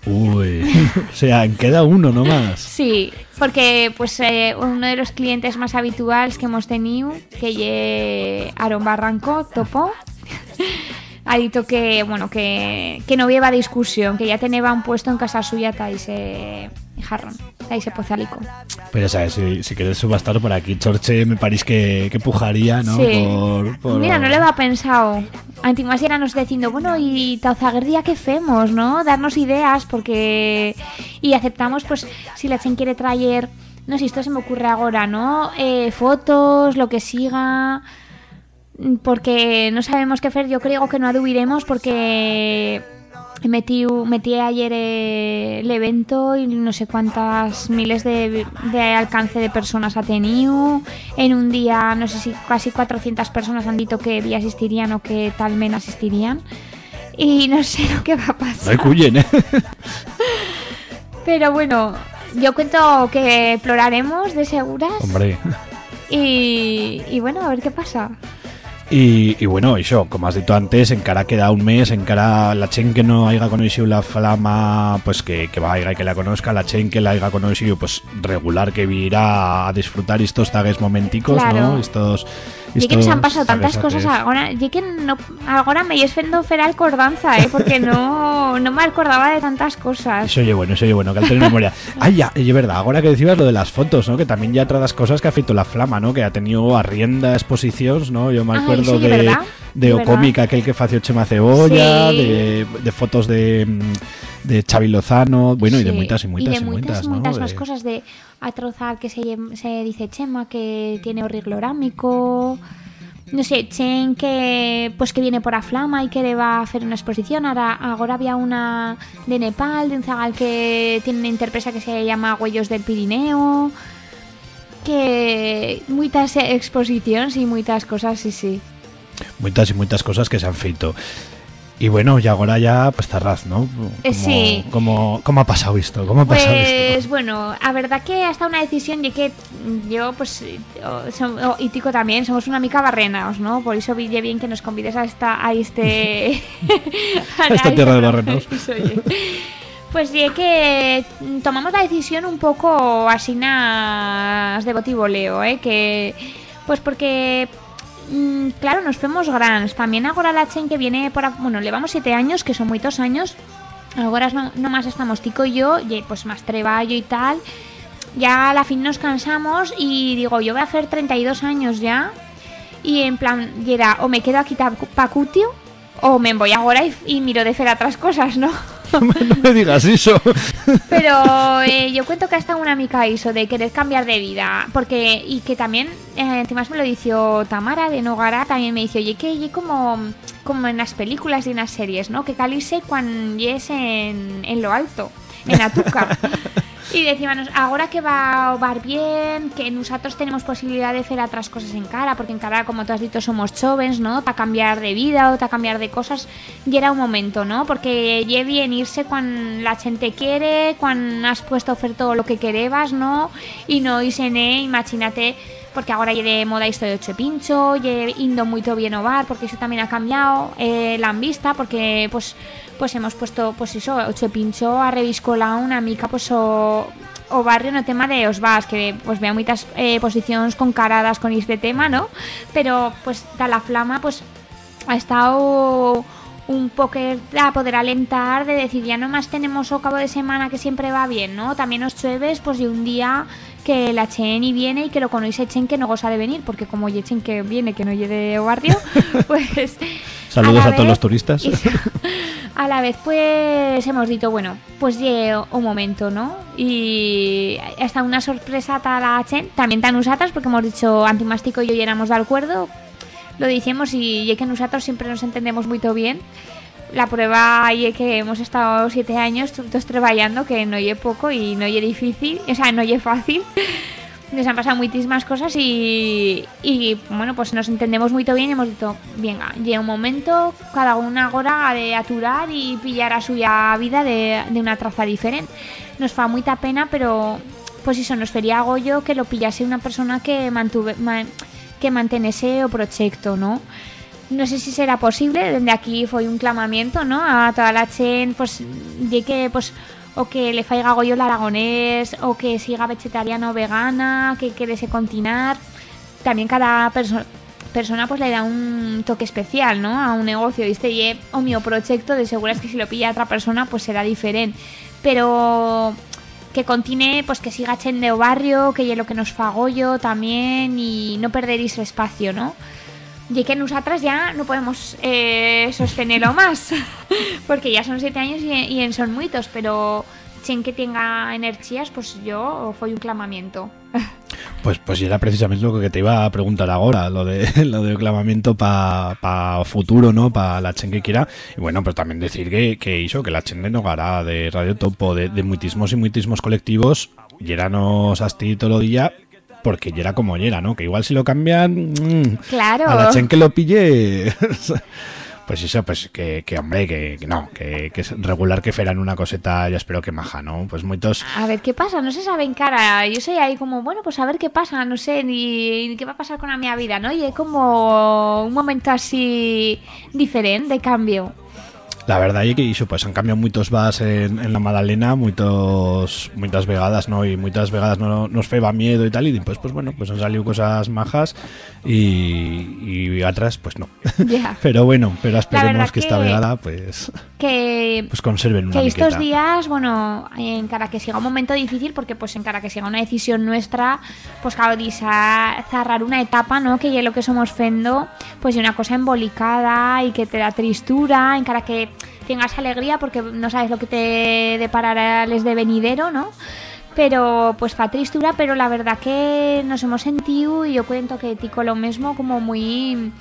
Uy. o sea, queda uno nomás. Sí, porque pues eh, uno de los clientes más habituales que hemos tenido, que ye Aaron Barranco, topo, ha que, bueno, que, que no lleva discusión, que ya tenía un puesto en casa suya ese jarrón, ese pozalico. Ya sabes, si, si quieres subastar por aquí, Chorche me parece que, que pujaría, ¿no? Sí. Por, por- Mira, no le va pensado. Antiguas era nos diciendo, bueno, y Tauzaguerdía, ¿qué hacemos, no? Darnos ideas, porque... Y aceptamos, pues, si la gente quiere traer... No sé, esto se me ocurre ahora, ¿no? Eh, fotos, lo que siga... Porque no sabemos qué hacer, yo creo que no adubiremos porque... Metí, metí ayer eh, el evento y no sé cuántas miles de, de alcance de personas ha tenido. En un día, no sé si casi 400 personas han dicho que vi asistirían o que tal men asistirían. Y no sé lo que va a pasar. hay cuyen, ¿eh? Pero bueno, yo cuento que exploraremos de seguras. Hombre. Y, y bueno, a ver qué pasa. Y, y bueno, eso, como has dicho antes, encara queda un mes, encara la chen que no haya conocido la flama, pues que, que vaya y que la conozca, la chen que la haya conocido, pues regular que virá a disfrutar estos tagues momenticos, Claro. ¿no? Estos, Y que nos han pasado tantas cosas ahora. Y que no, ahora me es fendo fer acordanza, ¿eh? Porque no, no me acordaba de tantas cosas. Eso oye bueno, eso oye bueno, que al tener memoria. Ah, ya, y es verdad, ahora que decías lo de las fotos, ¿no? Que también ya tratas cosas que ha feito la flama, ¿no? Que ha tenido a rienda exposiciones, ¿no? Yo me Ay, acuerdo sí, de, verdad, de es o verdad. cómic aquel que fació Chema Cebolla, Sí. de, de fotos de, de Xavi Lozano, bueno, y de muchas y muchas y y, de muchas, muchas, ¿no? muchas más De- cosas de atrozar que se, se dice Chema que tiene orriglorámico no sé, Chen que pues que viene por a Flama y que le va a hacer una exposición. Ahora, ahora había una de Nepal de un zagal que tiene una interpresa que se llama Huellos del Pirineo que muchas exposiciones y muchas cosas, sí, sí. Muchas y muchas cosas que se han feito. Y bueno, y ahora ya, pues tarraz, ¿no? Eh, sí. ¿Cómo, cómo ha pasado esto? ¿Cómo ha pasado esto? Pues bueno, a verdad que hasta una decisión y que yo pues y Tico también somos una mica barrenaos, ¿no? Por eso ville bien que nos convides a esta a este A esta tierra de barrenaos. Pues sí que tomamos la decisión un poco así de botivoleo, ¿eh? Que pues porque mm, claro, nos fuimos grans. También ahora la chen que viene por bueno, llevamos siete años, que son muchos años. Ahora no, nomás estamos Tico y yo, y pues más treballo y tal. Ya a la fin nos cansamos y digo, yo voy a hacer 32 años ya. Y en plan, y era, o me quedo aquí pa cutio, o me voy ahora y, y miro de hacer otras cosas, ¿no? no me digas eso. Pero eh, yo cuento que hasta una mica eso de querer cambiar de vida. Porque, y que también, eh, encima me lo dijo Tamara de Nogara, también me dice, oye, que oye, como, como en las películas y en las series, ¿no? Que calice cuando es en, en lo alto, en Atuca. Y decíamos, ahora que va va bien, que nosotros tenemos posibilidad de hacer otras cosas en cara, porque en cara, como tú has dicho, somos jóvenes, ¿no? Para cambiar de vida o para cambiar de cosas, y era un momento, ¿no? Porque lle bien irse cuando la gente quiere, cuando has puesto a todo lo que querebas, ¿no? Y no irse ne, imagínate, porque ahora lle de moda esto de ocho pincho, lle indo muy bien ovar, porque eso también ha cambiado, eh, la han vista, porque pues pues hemos puesto, pues eso, ocho pincho a reviscolar una mica, pues o, o barrio no tema de os vas, que pues vea muchas eh, posiciones concaradas con este tema, ¿no? Pero pues da la flama, pues ha estado un poco a poder alentar de decir ya nomás tenemos o cabo de semana que siempre va bien, ¿no? También os chueves pues de un día que la chen y viene y que lo conocéis echen que no goza de venir, porque como ye chen que viene que no llegue de barrio, pues Saludos a todos vez- los turistas. y- a la vez, pues hemos dicho, bueno, pues lle un momento, ¿no? Y hasta una sorpresa tal la Chen, también tan usatas, porque hemos dicho Antimástico y yo ya éramos de acuerdo, lo decimos y ye que nosotros siempre nos entendemos muy bien. La prueba es que hemos estado siete años juntos trabajando, que no es poco y no es difícil, o sea, no es fácil. Nos han pasado muchísimas cosas y, y, bueno, pues nos entendemos muy bien y hemos dicho, venga, llega un momento, cada una ahora ha de aturar y pillar a suya vida de, de una traza diferente. Nos fa mucha pena, pero pues eso, nos fería yo que lo pillase una persona que mantuve, ma- que mantenese o proyecto, ¿no? No sé si será posible, desde aquí fue un clamamiento, ¿no? A toda la chen, pues, de que, pues, o que le faiga gollo el aragonés, o que siga vegetariano o vegana, que querese continuar. También cada perso- persona pues le da un toque especial, ¿no? A un negocio, ¿viste? Y eh, o mi proyecto, de seguras que si lo pilla otra persona, pues será diferente. Pero que continúe, pues que siga chen de o barrio, que lle lo que nos fa gollo también, y no perder ese espacio, ¿no? Y que nosotras ya no podemos eh, sostenerlo más, porque ya son siete años y, y en son muchos, pero chen que tenga energías, pues yo fue un clamamiento. Pues, pues era precisamente lo que te iba a preguntar ahora, lo de lo de clamamiento para pa futuro, ¿no? Para la chen que quiera. Y bueno, pero también decir que, que hizo que la chen de Nogara, de Radio Topo, de, de muitismos y muitismos colectivos, yéranos asti todo el día, porque era como era, ¿no? Que igual si lo cambian, mm, Claro. a la chen que lo pille, pues eso, pues que, que hombre, que, que no, que, que es regular que fueran una coseta, ya espero que maja, ¿no? Pues muchos A ver qué pasa, no se sabe en cara. Yo soy ahí como, bueno, pues a ver qué pasa, no sé, ni, ni qué va a pasar con la mi vida, ¿no? Y es como un momento así diferente de cambio. La verdad es que iso, pues han cambiado muchos vas en, en la Madalena, muchos muchas vegadas, ¿no? Y muchas vegadas no nos feba miedo y tal, y después, pues bueno, pues han salido cosas majas y, y otras, pues no. Pero bueno, pero esperemos que, esta vegada, pues, Que pues conserven una que estos días, bueno, en cara que siga un momento difícil, porque pues en cara que siga una decisión nuestra, pues claro, disa cerrar una etapa, ¿no? Que ya lo que somos fendo, pues una cosa embolicada y que te da tristura, en cara que tengas alegría porque no sabes lo que te deparará les de venidero, ¿no? Pero pues fa tristura, pero la verdad que nos hemos sentido y yo cuento que tico lo mismo como muy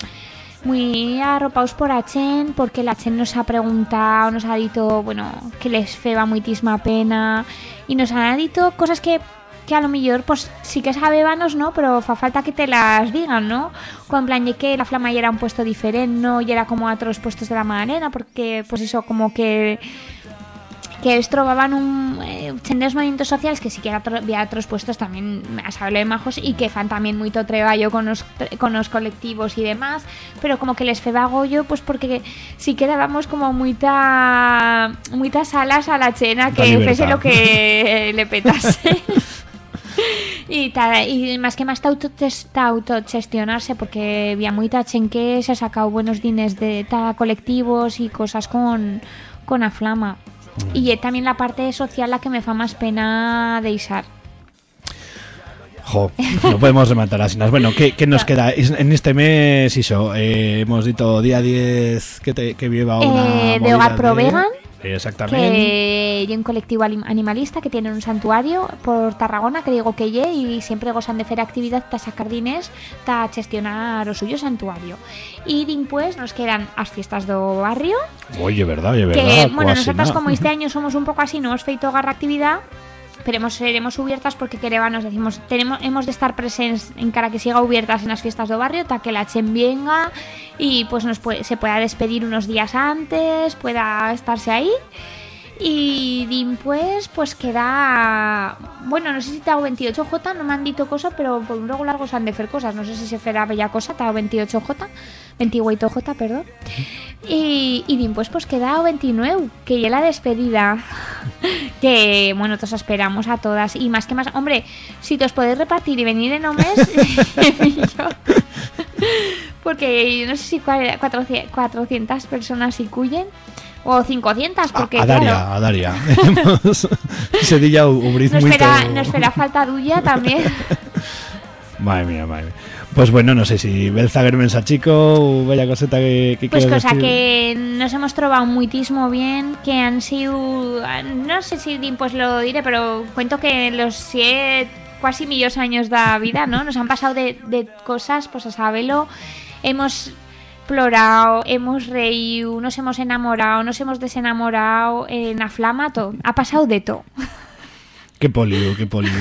muy arropados por Achen porque la Achen nos ha preguntado, nos ha dicho, bueno, que les feba muitísima pena y nos ha dicho cosas que que a lo mejor pues sí que sabébanos, ¿no? Pero fa falta que te las digan, ¿no? Con plan que la flama ya era un puesto diferente, no y era como a otros puestos de la Magdalena, porque pues eso como que que ellos trobaban un eh, movimientos sociales que sí que había otros puestos también a saberlo de majos y que fan también mucho treballo con los con los colectivos y demás pero como que les feba goyo pues porque sí que dábamos como muita muitas alas a la chena que fuese lo que le petase y, ta- y más que más ta autogestionarse porque había mucha chen que se ha sacado buenos dines de ta colectivos y cosas con con a flama. Y eh, también la parte social la que me fa más pena de isar Jo, no podemos rematar así. Bueno, ¿qué, qué nos queda? En este mes, iso, eh, hemos dicho día 10 que, te, que lleva una Eh, de Hogar Pro Vegan Exactamente. que hay un colectivo animalista que tiene un santuario por Tarragona que digo que lle y siempre gozan de hacer actividad para sacar diners para gestionar o suyo santuario y después nos quedan las fiestas do barrio Oye, verdad, oye, que verdad. bueno, cuasi nosotras como este año somos un poco así, no hemos feito garra actividad, pero hemos, seremos abiertas porque nos decimos, tenemos, hemos de estar presentes en cara que siga abiertas en las fiestas do barrio, ta que la chen venga y pues nos puede- se pueda despedir unos días antes, pueda estarse ahí. Y después, pues queda. Bueno, no sé si te hago 28J, no me han dicho cosa, pero por un luego largo se han de hacer cosas. No sé si se fará bella cosa, te hago 28J, 28J, perdón. Y, y después, pues queda o 29, que ya la despedida. que, bueno, todos esperamos a todas. Y más que más, hombre, si os podéis repartir y venir en un mes. Porque no sé si cua- 400 400 personas si cuyen. O 500, porque a Daria, claro, a Daria. Día ubriz nos muy espera, nos espera falta duya también. Madre mía, madre mía. Pues bueno, no sé si Belzager mensa chico o bella coseta que, que Pues cosa decir. que nos hemos trobado muitísimo bien, que han sido, no sé si pues lo diré, pero cuento que los siete, casi millos años de vida, ¿no? Nos han pasado de, de cosas, pues a saberlo, hemos explorado, hemos reído, nos hemos enamorado, nos hemos desenamorado, en aflamato, ha pasado de todo. Qué polío, qué polío.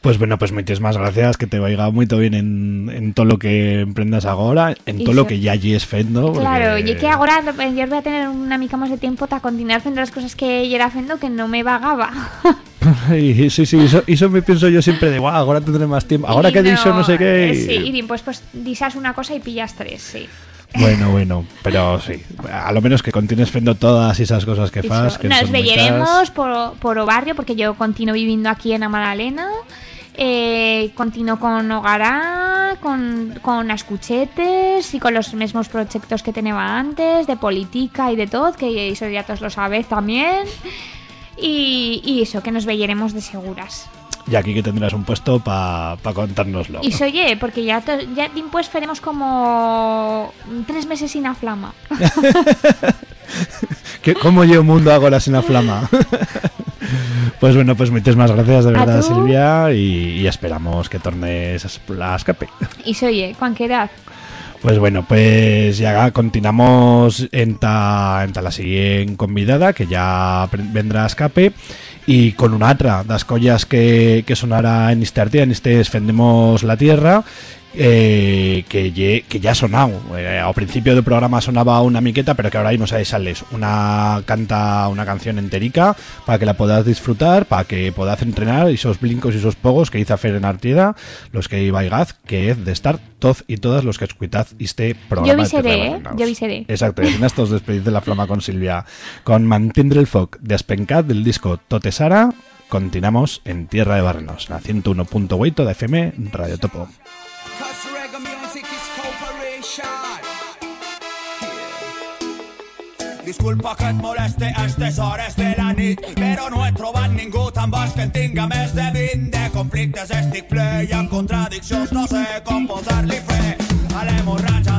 Pues bueno, pues muchas gracias, que te vaya muy bien en, en todo lo que emprendas ahora, en todo lo que ya llees fendo. Claro, porque- y que ahora eh, yo voy a tener una mica más de tiempo para continuar haciendo las cosas que yo era haciendo que no me vagaba. Ay, sí, sí, eso, eso me pienso yo siempre de, guau, ahora tendré más tiempo. Ahora Y que he dicho no sé qué. eh, y- Sí, y después pues disas una cosa y pillas tres, sí. Bueno, bueno, pero sí, a lo menos que continúes fendo todas esas cosas que fas. Que Nos veremos por, por o barrio porque yo continúo viviendo aquí en Amadalena. Eh, continúo con Hogará, con, con Ascuchetes y con los mismos proyectos que tenía antes, de política y de todo, que eso ya todos lo sabéis también. Y, y eso, que nos veremos de seguras. Y aquí que tendrás un puesto para contárnoslo. Y oye, porque ya, to- ya después faremos como tres meses sin la flama. ¿Qué- ¿Cómo llevo mundo sin la flama? pues bueno, pues muchas más gracias de verdad. Silvia, y, y esperamos que tornes a escape. Y oye, cualquier edad. Pues bueno, pues ya continuamos en ta, en ta la siguiente convidada, que ya vendrá a escape, y con una otra das collas que, que sonará en este artía, en este Esfendemos la Tierra, eh, que, ye- que ya ha sonado. Eh, al principio del programa sonaba una miqueta, pero que ahora mismo sabes, sales una canta una canción enterica para que la puedas disfrutar, para que puedas entrenar esos blincos y esos pogos que hizo Fer en Artieda, los que iba Gaz, que es de estar todos y todas los que escuchad este programa. Yo avisaré, ¿eh? Yo avisaré. Exacto, y estos despedid de la flama con Silvia. Con Mantindre el Foc de Aspencat del disco Tote Sara, continuamos en Tierra de Barrenos, la 101.8 de FM Radio Topo. Disculpa que et moleste a estes hores de la nit Però no he trobat ningú tan baix que en tinga més de 20 De conflictes estic ple i amb contradiccions no sé com posar-li fre A l'hemorratge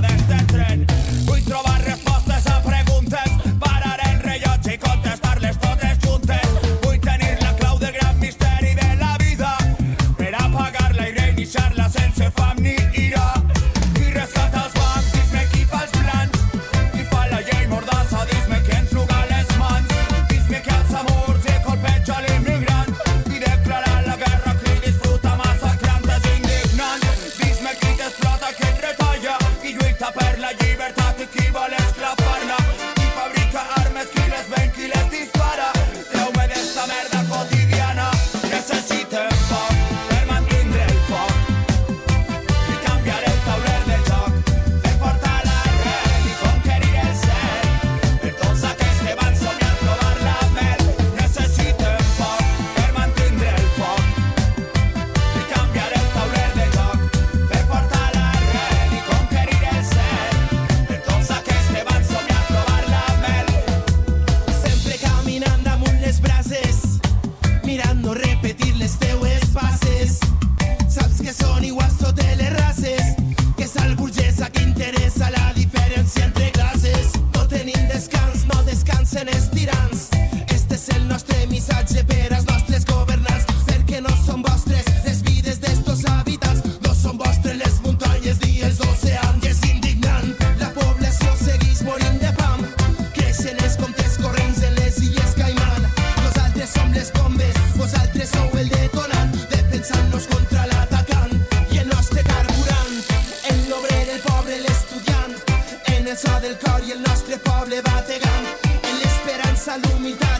l'esperança, l'humitat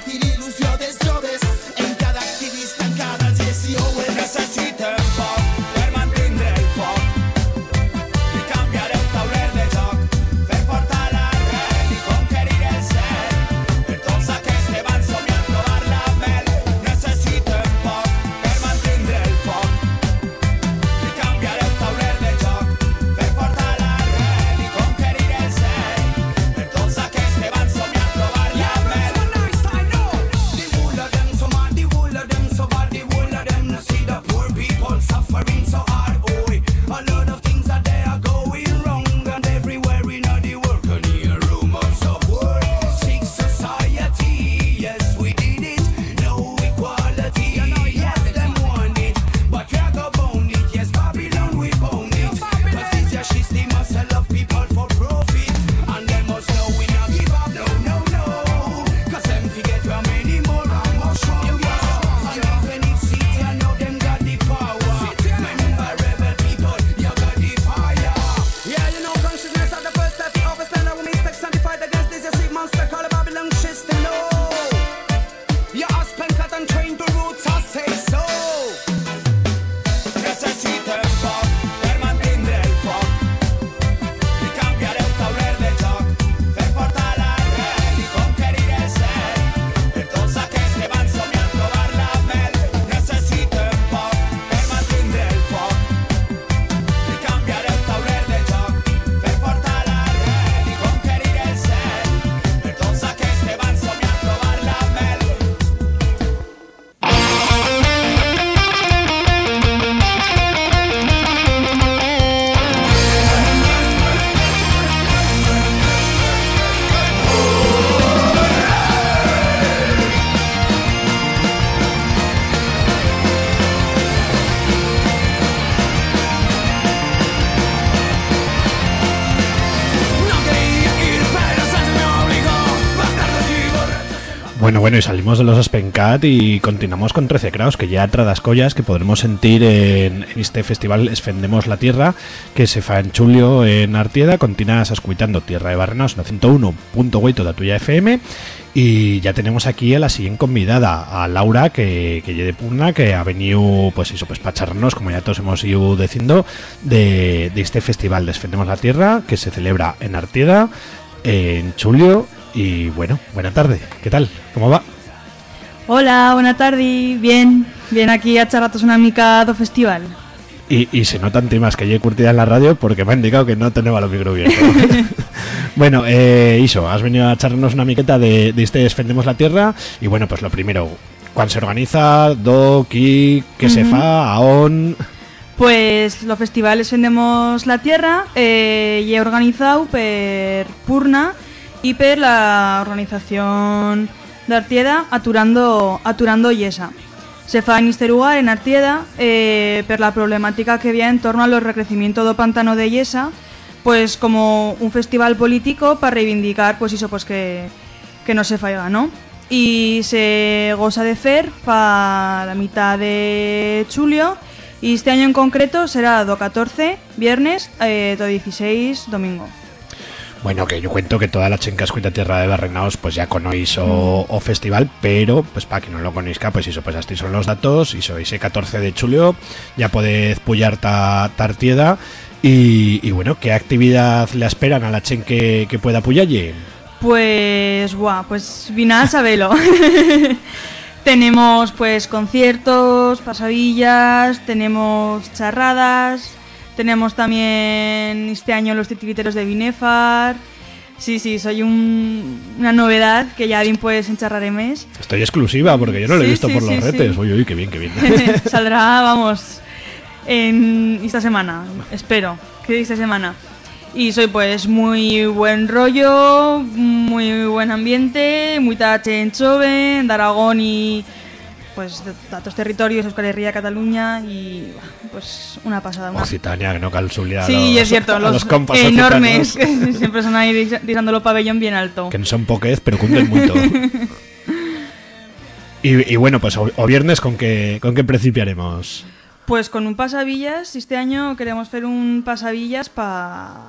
Bueno, bueno, y salimos de los Aspencat y continuamos con 13 Kraus, que ya tradas collas que podremos sentir en, este festival Esfendemos la Tierra, que se fa en Chulio en Artieda, continúas escuchando Tierra de Barrenaos en 101.8 de tuya FM, y ya tenemos aquí a la siguiente convidada, a Laura, que, que de Pugna, que ha venido, pues eso, pues para charlarnos, como ya todos hemos ido diciendo, de, de este festival Desfendemos la Tierra, que se celebra en Artieda, en Chulio, y bueno, buena tarde, ¿qué tal? ¿Cómo va? Hola, buena tarde, bien, bien aquí a charratos una mica do festival. Y, y se notan temas que yo curtida en la radio porque me han indicado que no tenemos los micro bueno, eh, Iso, has venido a echarnos una miqueta de, de este Defendemos la Tierra. Y bueno, pues lo primero, ¿cuándo se organiza? ¿Do? ¿Qui? ¿Qué se fa? ¿Aón? Pues los festivales Vendemos la Tierra eh, y he organizado per Purna y per la organización de Artieda Aturando, Aturando Yesa. Se fa en este lugar, en Artieda, eh, per la problemática que había en torno a los recrecimiento do pantano de Yesa, pues como un festival político para reivindicar pues eso pues que, que no se falla, ¿no? Y se goza de fer para la mitad de julio y este año en concreto será do 14 viernes eh, do 16 domingo. Bueno, que yo cuento que toda la chenca escuita Tierra de Barrenaos pues ya conocéis o, festival, pero pues para que no lo conozca, pues eso, pues así son los datos, y sois el 14 de julio, ya podéis pullar ta, tartieda, y, y bueno, ¿qué actividad le esperan a la chen que, que pueda puyalle? Pues, guau, pues vine a sabelo. tenemos pues conciertos, pasadillas, tenemos charradas, tenemos también este año los titiriteros de Binefar. Sí, sí, soy un- una novedad que ya bien puedes encharrar en mes. Estoy exclusiva porque yo no lo he Sí, visto sí, por sí, los retes. Uy, uy, qué bien, qué bien. Saldrá, vamos, en esta semana, espero, que esta semana. Y soy pues muy buen rollo, muy buen ambiente, muy tache en Chove, de Aragón y pues datos territorios, Euskal Herria, Cataluña y pues una pasada. Una... Occitania, que no calzulia. Sí, es cierto, a los, compas enormes, que siempre son ahí los pabellón bien alto. Que no son poquez, pero cunden mucho. y, y bueno, pues o, o viernes, ¿con qué, ¿con qué principiaremos? Pues con un pasavillas, este año queremos hacer un pasavillas para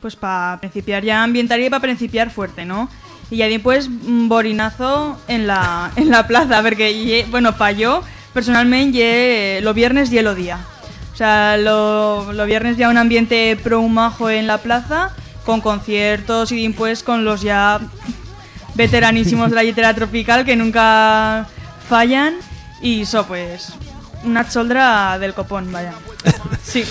pues para principiar ya ambientaría y para principiar fuerte, ¿no? Y ya después un borinazo en la, en la plaza, porque, bueno, para yo, personalmente, los viernes y el día. O sea, los lo viernes ya un ambiente pro majo en la plaza, con conciertos y después con los ya veteranísimos de la guitarra tropical que nunca fallan. Y eso, pues, una choldra del copón, vaya. Sí.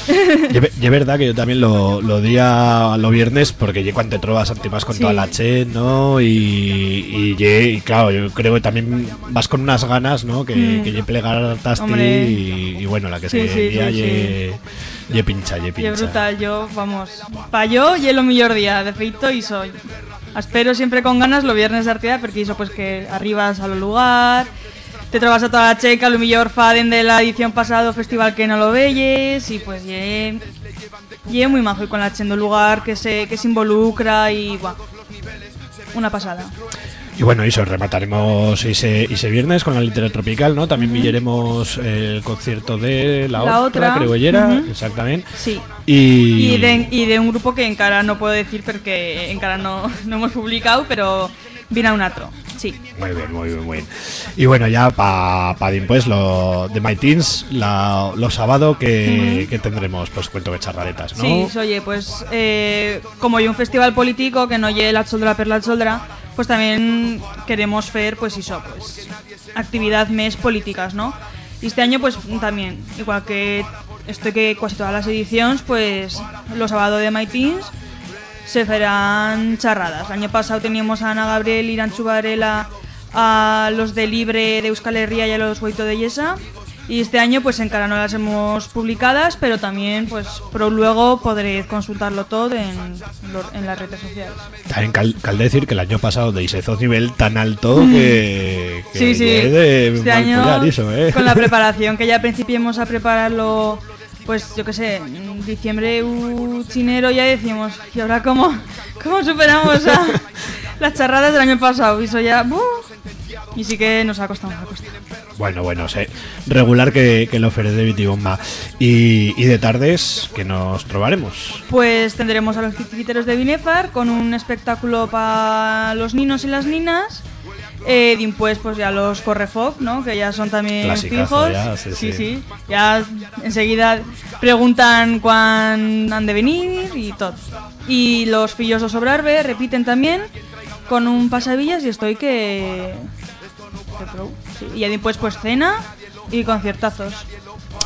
Y es verdad que yo también lo, lo di a lo viernes porque ye cuando te trovas ante más con Sí. toda la che, ¿no? Y, y, y claro, yo creo que también vas con unas ganas, ¿no? Que, Mm. que ye plegar y, y bueno, la que Sí, se sí, día ye, ye pincha, ye pincha. brutal, yo, vamos, pa' yo y lo mejor día, de feito y soy. Espero siempre con ganas los viernes de Arteda porque hizo pues que arribas a lo lugar, te trobas a toda la checa, lo mejor faden de la edición pasado festival que no lo veyes y pues ye, ye muy majo y con la chendo lugar que se, que se involucra y buah, una pasada. Y bueno, eso, remataremos ese, ese viernes con la literatura tropical, ¿no? También pillaremos el concierto de la, La otra, creo que era, exactamente. Sí. Y, Y de, y de un grupo que en cara no puedo decir porque en cara no, no hemos publicado, pero viene a un atro. Sí. Muy bien, muy bien, muy bien. Y bueno, ya para pa pues lo de My Teens, la, los sábados que, Ujú. que tendremos, pues cuento de charraretas, ¿no? Sí, oye, pues eh, como hay un festival político que no lleve la choldra per la choldra, pues también queremos hacer, pues eso, pues actividad mes políticas, ¿no? Y este año, pues también, igual que esto que casi todas las ediciones, pues los sábados de My Teens se farán charradas. El año pasado teníamos a Ana Gabriel, Iranchu Varela, a los de Libre de Euskal Herria y a los Hueito de Yesa. Y este año pues en cara no las hemos publicadas, pero también pues pro luego podréis consultarlo todo en, en las redes sociales. También cal, cal decir que el año pasado de hizo nivel tan alto que, que Sí, sí. de Este año, eso, ¿eh? con la preparación, que ya principiemos a prepararlo, pues yo qué sé, en diciembre u chinero ya decimos, ¿y ahora cómo, cómo superamos a las charradas del año pasado? Y eso ya, ¡buf! y sí que nos ha costado, nos ha costado. Bueno, bueno, sé. Regular que, que lo ofrece de Bitibomba. Y, y de tardes que nos trobaremos. Pues tendremos a los titiriteros de Binefar con un espectáculo para los ninos y las ninas. Eh, después, pues ya los Correfoc, ¿no? Que ya son también Clasicazo fijos. ya, sí, sí, sí. sí. Ya enseguida preguntan cuándo han de venir y todo. Y los fillos de Sobrarbe repiten también con un pasavillas y estoy que... sí. Y ya después, pues cena y conciertazos.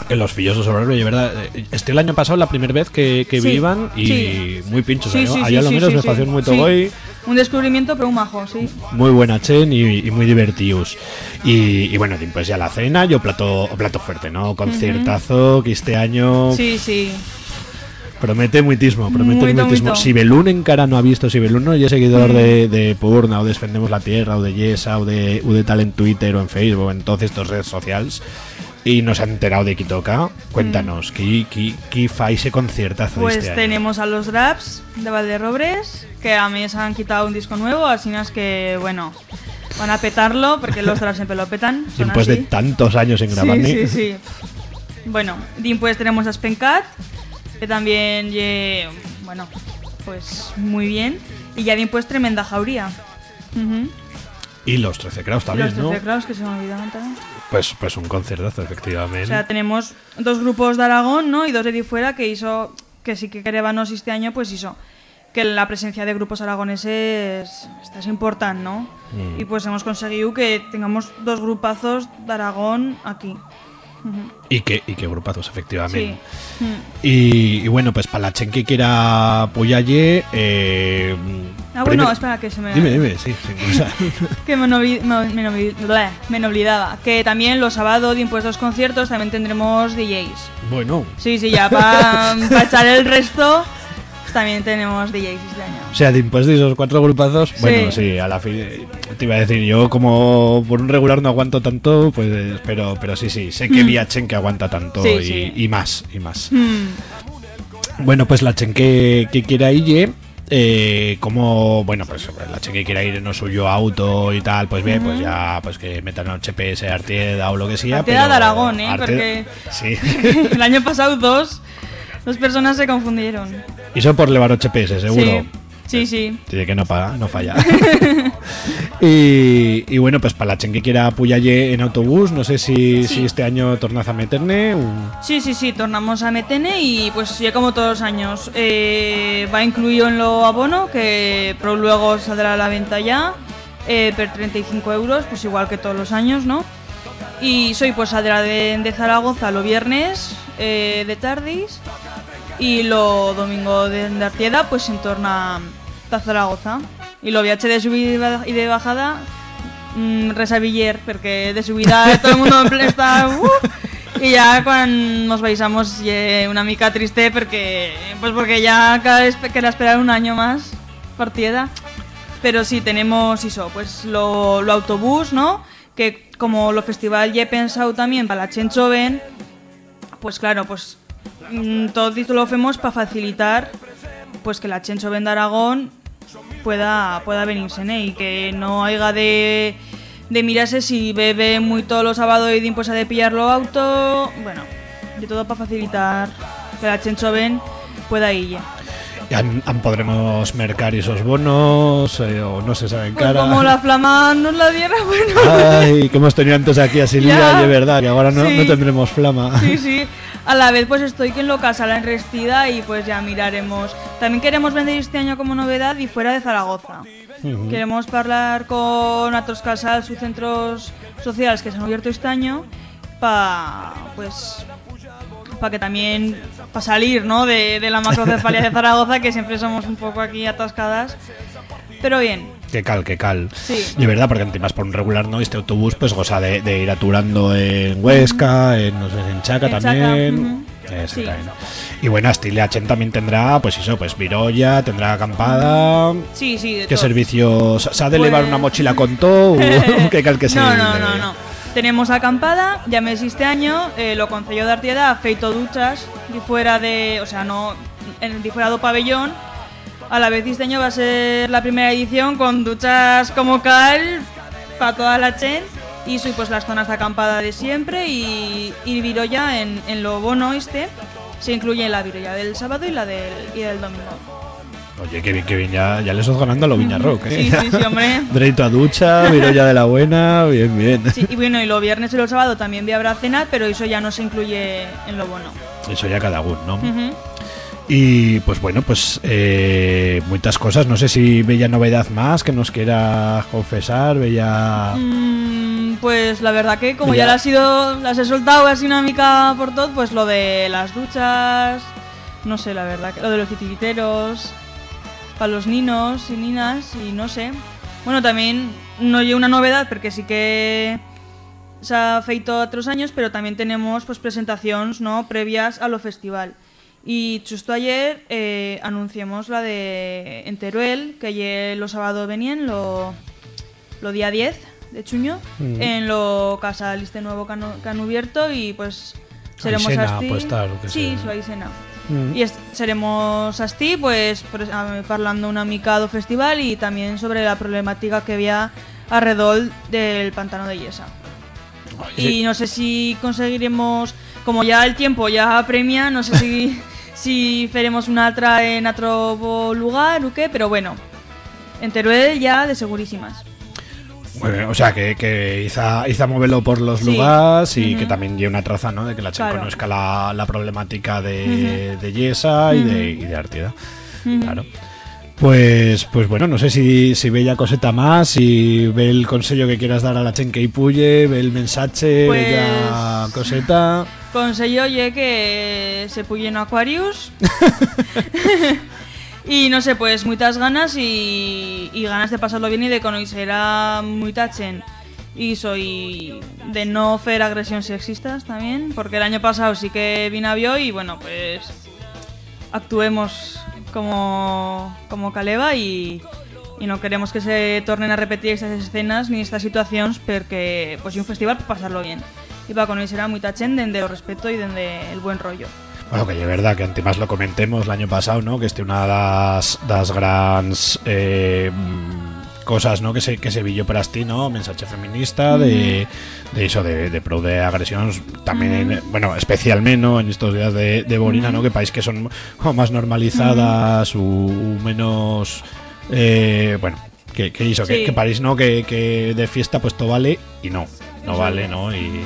Los fillos de Sobrarbe, y verdad, eh, este el año pasado la primera vez que, que Sí, vivan y sí. muy pinchos. Sí, ¿no? sí, Allá lo menos me muy togoy. Un descubrimiento, pero un majo, sí. muy buena chen y, y muy divertidos. Y, y bueno, pues ya la cena, yo plato, plato fuerte, ¿no? Conciertazo que este año Sí, sí. promete muitismo, promete Muito, muitismo. muito. Si Belún en cara no ha visto, si Belún no es seguidor Mm. de, de Purna o de Defendemos la Tierra o de Yesa o de, o de tal en Twitter o en Facebook, en todas estas redes sociales y no se ha enterado de Kitoka, cuéntanos, ¿qué, qué, qué fa ese conciertazo Mm. Pues este año? tenemos a los Draps de Valderrobres, que a mí se han quitado un disco nuevo, así es que, bueno, van a petarlo, porque los Draps siempre lo petan. Después de así. tantos años en grabar, Sí, sí, sí. Bueno, después tenemos a Spencat, que también, ye- bueno, pues muy bien. Y ya después tremenda jauría. Y los 13 Kraus Y también, ¿no? teclados que se me olvidaban también. Pues, pues un conciertazo, efectivamente. O sea, tenemos dos grupos de Aragón, ¿no? Y dos de di fuera que hizo, que sí que querébanos este año, pues hizo que la presencia de grupos aragoneses esta es importante, ¿no? Mm. Y pues hemos conseguido que tengamos dos grupazos de Aragón aquí. Y que, y que grupazos, efectivamente. Sí. Mm. Y, y bueno, pues para la chen que quiera apoyalle, eh, Ah, bueno, primero- espera, que se me... Dime, dime, sí, sin cosa. que me, novi- me, bleh, me olvidaba. Que también los sábados de impuestos conciertos también tendremos DJs. bueno, Sí, sí, ya para echar el resto, también tenemos DJs este año. o sea, después de esos cuatro grupazos, bueno, sí, a la fin, te iba a decir, yo como por un regular no aguanto tanto, pues, pero, pero sí, sí, sé que Mm. vi a Chen que aguanta tanto Sí, y, sí. y más, y más. Hmm. Bueno, pues la Chen que, que quiera ir, eh, como, bueno, pues la Chen que quiera ir en lo suyo auto y tal, pues bien, pues ya, pues que metan un GPS Artieda o lo que sea. Artieda pero de Aragón, ¿eh? Artieda- Porque Sí. el año pasado dos Dos personas se confundieron. Y son por levar HPS, seguro. Sí, sí, sí. Sí, que no, pa- no falla. y, y bueno, pues para la chen que quiera apuyalle en autobús, no sé si, Sí. si este año tornaz a meterne o... Sí, sí, sí, tornamos a Metene y pues ya como todos los años eh, va incluido en lo abono que pero luego saldrá a la venta ya eh, per 35 euros, pues igual que todos los años, ¿no? Y soy pues saldrá de, de Zaragoza lo viernes eh, de tardis y lo domingo de, de Artieda pues en torno a, a Zaragoza. Y lo viaje de subida y de bajada mm, resaviller, porque de subida todo el mundo está... "Uh", y ya cuando nos baixamos una mica triste porque pues porque ya cada vez queda esperar un año más partida. Pero sí, tenemos eso, pues lo, lo autobús, ¿no? Que como lo festival ya he pensado también para la Chen joven, pues claro, pues mm, todo lo hacemos para facilitar pues que la Chen joven de Aragón pueda, pueda venirse ¿eh? y que no haya de, de mirarse si bebe muy todos los sábados y pues ha de pillarlo auto, bueno, de todo para facilitar que la Chen joven pueda ir. Y an- an podremos mercar esos bonos eh, o no se sabe en Pues cara. como la flama nos la diera, bueno. Ay, que hemos tenido antes aquí a Silvia, Ya. es verdad que ahora no, Sí. no tendremos flama. Sí, sí. A la vez pues estoy que en lo casa la enrestida y pues ya miraremos. También queremos vender este año como novedad y fuera de Zaragoza. Queremos hablar con otros casals y centros sociales que se han abierto este año para pues para que también para salir ¿no? de, de la macrocefalia de Zaragoza que siempre somos un poco aquí atascadas pero bien Que cal, que cal. Sí. Y es verdad, porque encima por un regular, ¿no? Este autobús pues goza de, de ir aturando en Huesca, en, no sé, en Chaca En Chaca, también. ujú. Eso Sí. también. Y bueno, Achen también tendrá, pues eso, pues Virolla, tendrá acampada. sí sí de ¿Qué todo. servicios? ¿Se ha de Pues- llevar una mochila con todo? ¿Qué cal que se no, no, no, no. Tenemos acampada, ya me este año, eh, lo Concello de Artieda feito duchas de fuera de, o sea, no en de fuera do pabellón. A la vez este año va a ser la primera edición con duchas como cal para toda la chen y soy pues las zonas de acampada de siempre y, y virolla en, en lo bono este se incluye la virolla del sábado y la del, y del domingo. Oye, qué bien, qué bien, ya, ya le estás ganando a lo Viña Rock, ¿eh? Sí, sí, sí, hombre. Derecho a ducha, Virolla de la buena, bien, bien. Sí, y bueno, y lo viernes y lo sábado también habrá cena, pero eso ya no se incluye en lo bono. Eso ya cada uno, ¿no? Ujú. Y pues bueno, pues eh, muchas cosas. No sé si bella novedad más que nos quiera confesar, bella... Mm, pues la verdad que como Ya. ya las, he ido, las he soltado así una mica por todo, pues lo de las duchas, no sé, la verdad, que lo de los titiriteros, para los ninos y ninas, y no sé. Bueno, también no hay una novedad, porque sí que se ha feito otros años, pero también tenemos pues presentaciones no previas a lo festival. Y justo ayer eh, anunciamos la de en Teruel, que ayer los sábados venían, lo, lo día 10 de chuño, Mm. en lo casal este nuevo que han, que han abierto y pues seremos así. pues, sí, su Aisena. Mm. Y es- seremos así, pues, pues, parlando una mica do festival y también sobre la problemática que había alrededor del pantano de Yesa. Y no sé si conseguiremos, como ya el tiempo ya premia, no sé si, si faremos una otra en otro lugar o qué, pero bueno, en Teruel ya de segurísimas. Bueno, o sea, que, que hizo, hizo moverlo por los Sí. lugares y que también lleva una traza, ¿no? De que la chica Claro. conozca la, la problemática de, de Yesa y, de, y de Artieda. Ujú. Claro. Pues, pues bueno, no sé si, si ve ya coseta más, si ve el consejo que quieras dar a la chen que y puye, ve el mensaje, Pues- ya coseta. Consejo oye que se puyen Aquarius. y no sé, pues muchas ganas y, y ganas de pasarlo bien y de conocer a mucha. Y soy de no hacer agresiones sexistas también, porque el año pasado sí que vine a Bio y bueno, pues actuemos como, como Caleva y, y no queremos que se tornen a repetir estas escenas ni estas situaciones porque pues es un festival para pasarlo bien y para conocer a mucha chen desde el respeto y desde el buen rollo. Bueno, que es verdad que antes más lo comentemos el año pasado, ¿no? Que este una das, das grans eh, mm, cosas ¿no? que se, que se villó per ti, ¿no? Mensaje feminista, de, de eso, de, de pro de agresiones, también, en- bueno, especialmente, ¿no? En estos días de, de Borina, ¿no? Que país que son como más normalizadas, o menos, eh, bueno, que, que hizo, que, Sí. que París, ¿no? Que, que de fiesta pues todo vale y no, no Eso vale. ¿no? Y...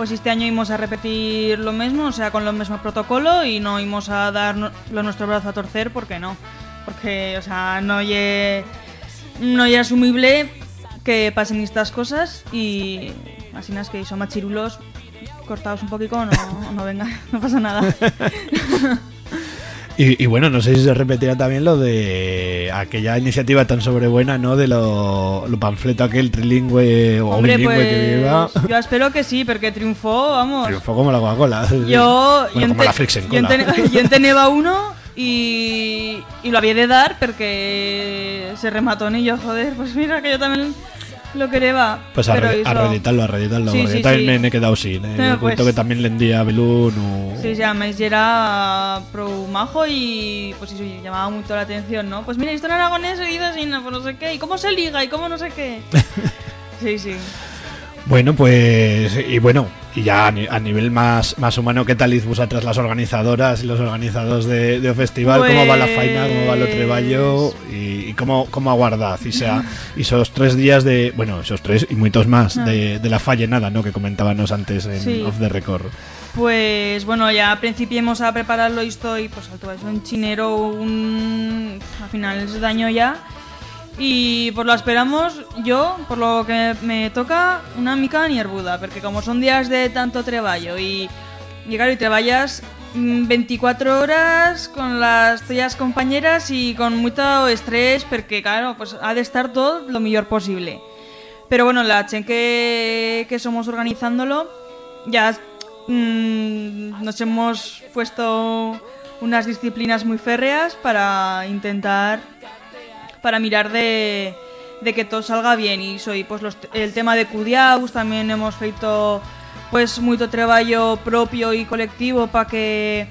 Pues este año íbamos a repetir lo mismo, o sea, con lo mismo protocolo y no íbamos a dar nuestro brazo a torcer, porque no. Porque, o sea, no es no asumible que pasen estas cosas y así es que son machirulos cortados un poquito, no, no venga, no pasa nada. Y, y bueno, no sé si se repetirá también lo de aquella iniciativa tan sobrebuena, ¿no? De lo, lo panfleto aquel trilingüe o Hombre, bilingüe pues que viva. yo espero que sí, porque triunfó, vamos. Triunfó como la Coca-Cola. Yo, Bueno, yo, como la yo, enteneba uno y, y lo había de dar porque se remató y yo, joder, pues mira que yo también lo quería. Pues a, re- a reeditarlo, a reeditarlo. Sí, porque sí, yo también sí. me, me he quedado sin. ¿eh? Cuento pues- que también le envía a Belún. o- Sí, ya era pro majo y pues eso llamaba mucho la atención, ¿no? Pues mira, esto en aragonés se dice así, no, pues no sé qué, y cómo se liga, y cómo no sé qué. Sí, sí. Bueno, pues. Y bueno, y ya a, ni- a nivel más, más humano, ¿qué tal vosotras las organizadoras y los organizadores de, de festival? ¿Cómo va la faina? ¿Cómo va el Pues- treballo? ¿Y, y cómo, cómo aguardad? Y sea, esos tres días de. Bueno, esos tres y muchos más Ah. de, de la fallenada, ¿no? Que comentábamos antes en Sí. Off the Record. Pues bueno, ya principiemos a prepararlo y estoy, pues alto es un chinero un a finales de año ya. Y pues lo esperamos yo, por lo que me toca, una mica niervuda, porque como son días de tanto treballo y, y claro, y treballas mm, 24 horas con las tuyas compañeras y con mucho estrés, porque claro, pues ha de estar todo lo mejor posible. Pero bueno, la chen que, que somos organizándolo, ya mm, nos hemos puesto unas disciplinas muy férreas para intentar, para mirar de, de que todo salga bien. Y soy pues los- el tema de Cudiaus, también hemos feito pues mucho trabajo propio y colectivo para que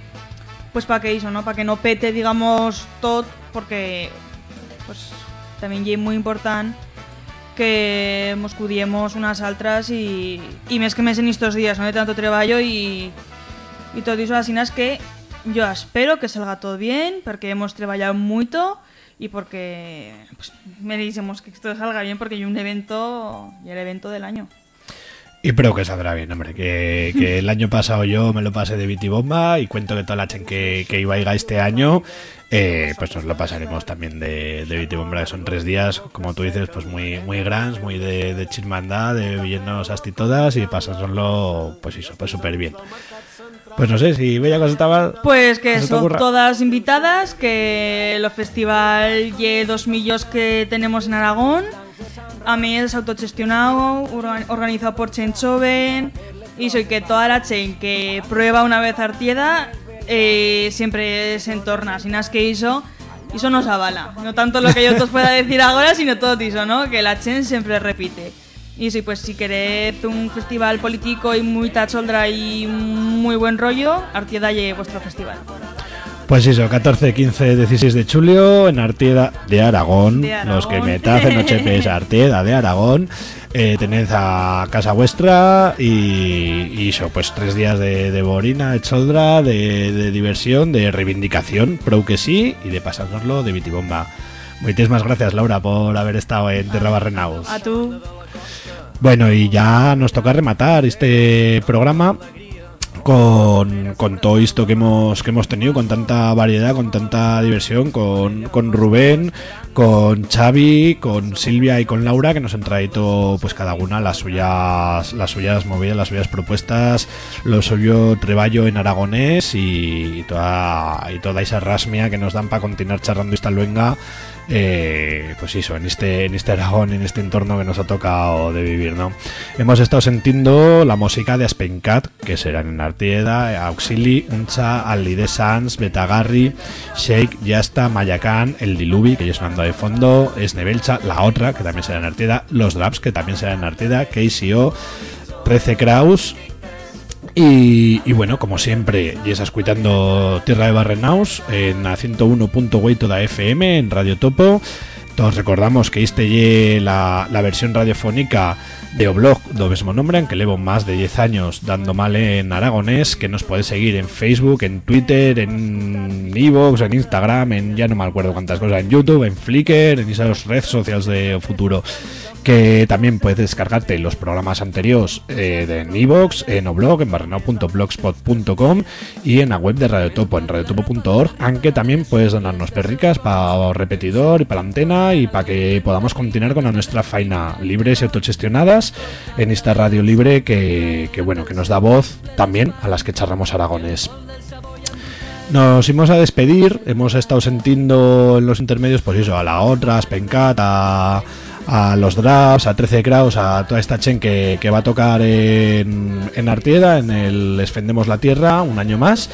pues para que eso, ¿no? Para que no pete, digamos, todo, porque pues también es muy importante que nos cudiemos unas altras y, y mes que mes en estos días, no de tanto trabajo y, y todo eso así es que yo espero que salga todo bien porque hemos trabajado mucho y porque pues, merecemos que esto salga bien porque hay un evento y el evento del año. Y pero que saldrá bien, hombre. Que, que el año pasado yo me lo pasé de Bitibomba y cuento que toda la chen que, que iba a ir este año, eh, pues nos lo pasaremos también de, de Bitibomba, que son tres días, como tú dices, pues muy muy grandes, muy de, de chismandad, de vivirnos hasta todas y pasárnoslo, pues eso, pues súper bien. Pues no sé, si Bella Cosa estaba... Pues que ¿No se te son todas invitadas, que el festival y dos millos que tenemos en Aragón. A mí es autogestionado, orga- organizado por Chen Choven. Y soy que toda la Chen que prueba una vez Artieda eh, siempre se entorna. Sin as que hizo, eso nos avala. No tanto lo que yo os pueda decir ahora, sino todo eso, ¿no? Que la Chen siempre repite. Y sí, pues si queréis un festival político y muy tacholdra y muy buen rollo, Artieda y vuestro festival. Pues eso, 14, 15, 16 de julio en Artieda de Aragón. De Aragón. Los que me tacen no chepes Artieda de Aragón. Eh, tened a casa vuestra y, y eso, pues tres días de, de borina, de choldra, de, de diversión, de reivindicación, pro que sí, y de pasárnoslo de bitibomba. Muchísimas gracias, Laura, por haber estado en Terra Barrenaus. A tú. Bueno, y ya nos toca rematar este programa con, con todo esto que hemos, que hemos tenido, con tanta variedad, con tanta diversión, con, con Rubén, con Xavi, con Silvia y con Laura, que nos han traído pues cada una las suyas, las suyas movidas, las suyas propuestas, lo suyo treballo en aragonés y, y toda, y toda esa rasmia que nos dan para continuar charlando esta luenga eh, pues eso, en este, en este Aragón, en este entorno que nos ha tocado de vivir, ¿no? Hemos estado sintiendo la música de Aspencat, que serán en Artieda, Auxili, Uncha, Alide Sans, Betagarri, Shake, Yasta, Mayacán, El Diluvi, que ya sonando de fondo, Esnebelcha, La Otra, que también será en Artieda, Los Draps, que también será en Artieda, KCO, 13 Kraus, y, bueno, como siempre, ya estás escuchando Tierra de Barrenaus en la 101.8 da FM en Radio Topo. Todos recordamos que este lle la, versión radiofónica de Oblog do mismo nombre, aunque llevo más de 10 años dando mal en aragonés, que nos puede seguir en Facebook, en Twitter, en Evox, en Instagram, en ya no me acuerdo cuántas cosas, en YouTube, en Flickr, en esas redes sociales de futuro que también puedes descargarte los programas anteriores eh, de en en Oblog, en barrenao.blogspot.com y en la web de Radio Topo, en radiotopo.org, aunque también puedes donarnos perricas para repetidor y para antena y para que podamos continuar con la nuestra faina libres y autogestionadas en esta radio libre que, bueno, que nos da voz también a las que charramos aragones. Nos íbamos a despedir, hemos estado sintiendo en los intermedios, pues eso, a la otra, a, a los Drafts, a 13 Kraus, a toda esta chen que, que va a tocar en, en Artieda, en el Les Fendemos la Tierra, un año más.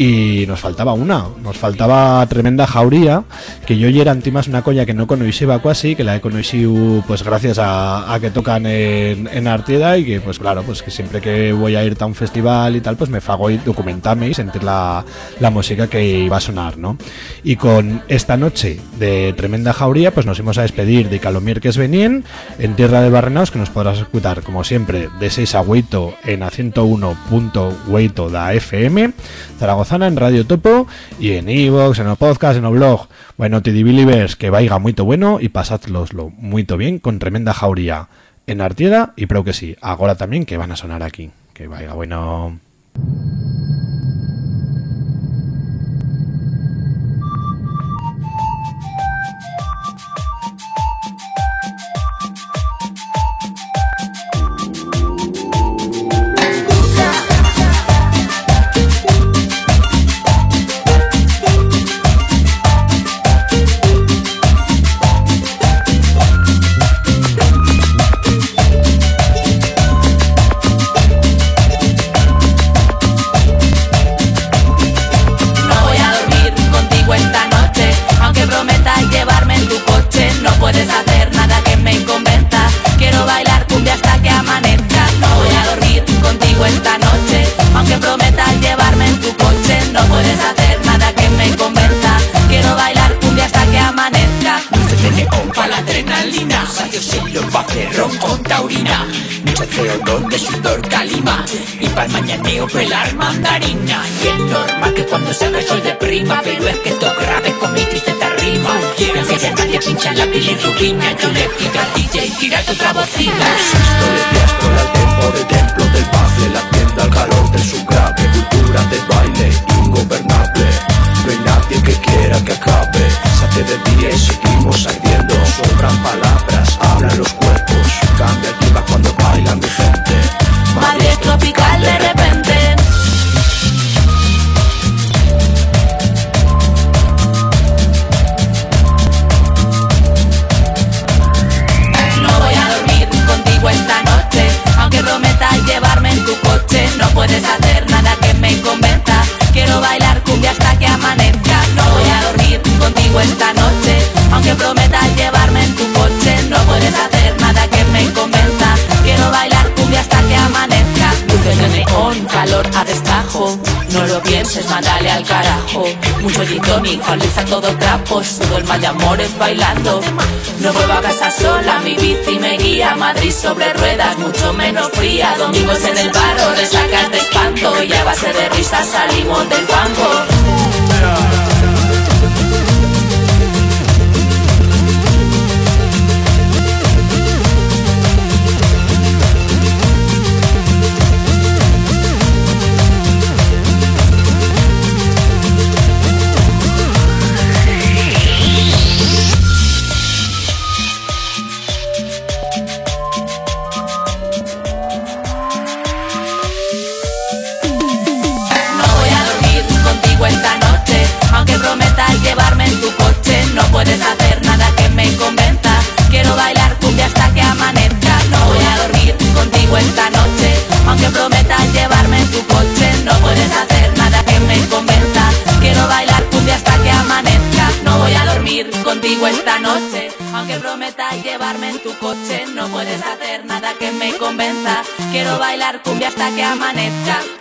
Y nos faltaba una, nos faltaba tremenda jauría, que yo ya era una colla que no conocía casi, que la he conocido pues gracias a, que tocan en, en Artieda y que pues claro, pues que siempre que voy a ir a un festival y tal, pues me fago y documentarme y sentir la, la música que iba a sonar, ¿no? Y con esta noche de tremenda jauría, pues nos íbamos a despedir de Calomier que es venien en Tierra de Barrenaos, que nos podrás escuchar como siempre de 6 a 8 en a 101.8 da FM, En Radio Topo y en iVoox, en el podcast, en el blog. Bueno, te Believers, que vaya muy bueno y pasadloslo muy bien con tremenda jauría en Artieda y creo que sí, ahora también que van a sonar aquí. Que vaya bueno. Gin tonic, a todo trapo. Sudo el mal de amores bailando. No vuelvo a casa sola, mi bici me guía. Madrid sobre ruedas, mucho menos fría. Domingos en el barro, resacas de espanto. Y a base de risas salimos del banco. En tu coche. No puedes hacer nada que me convenza. Quiero bailar cumbia hasta que amanezca.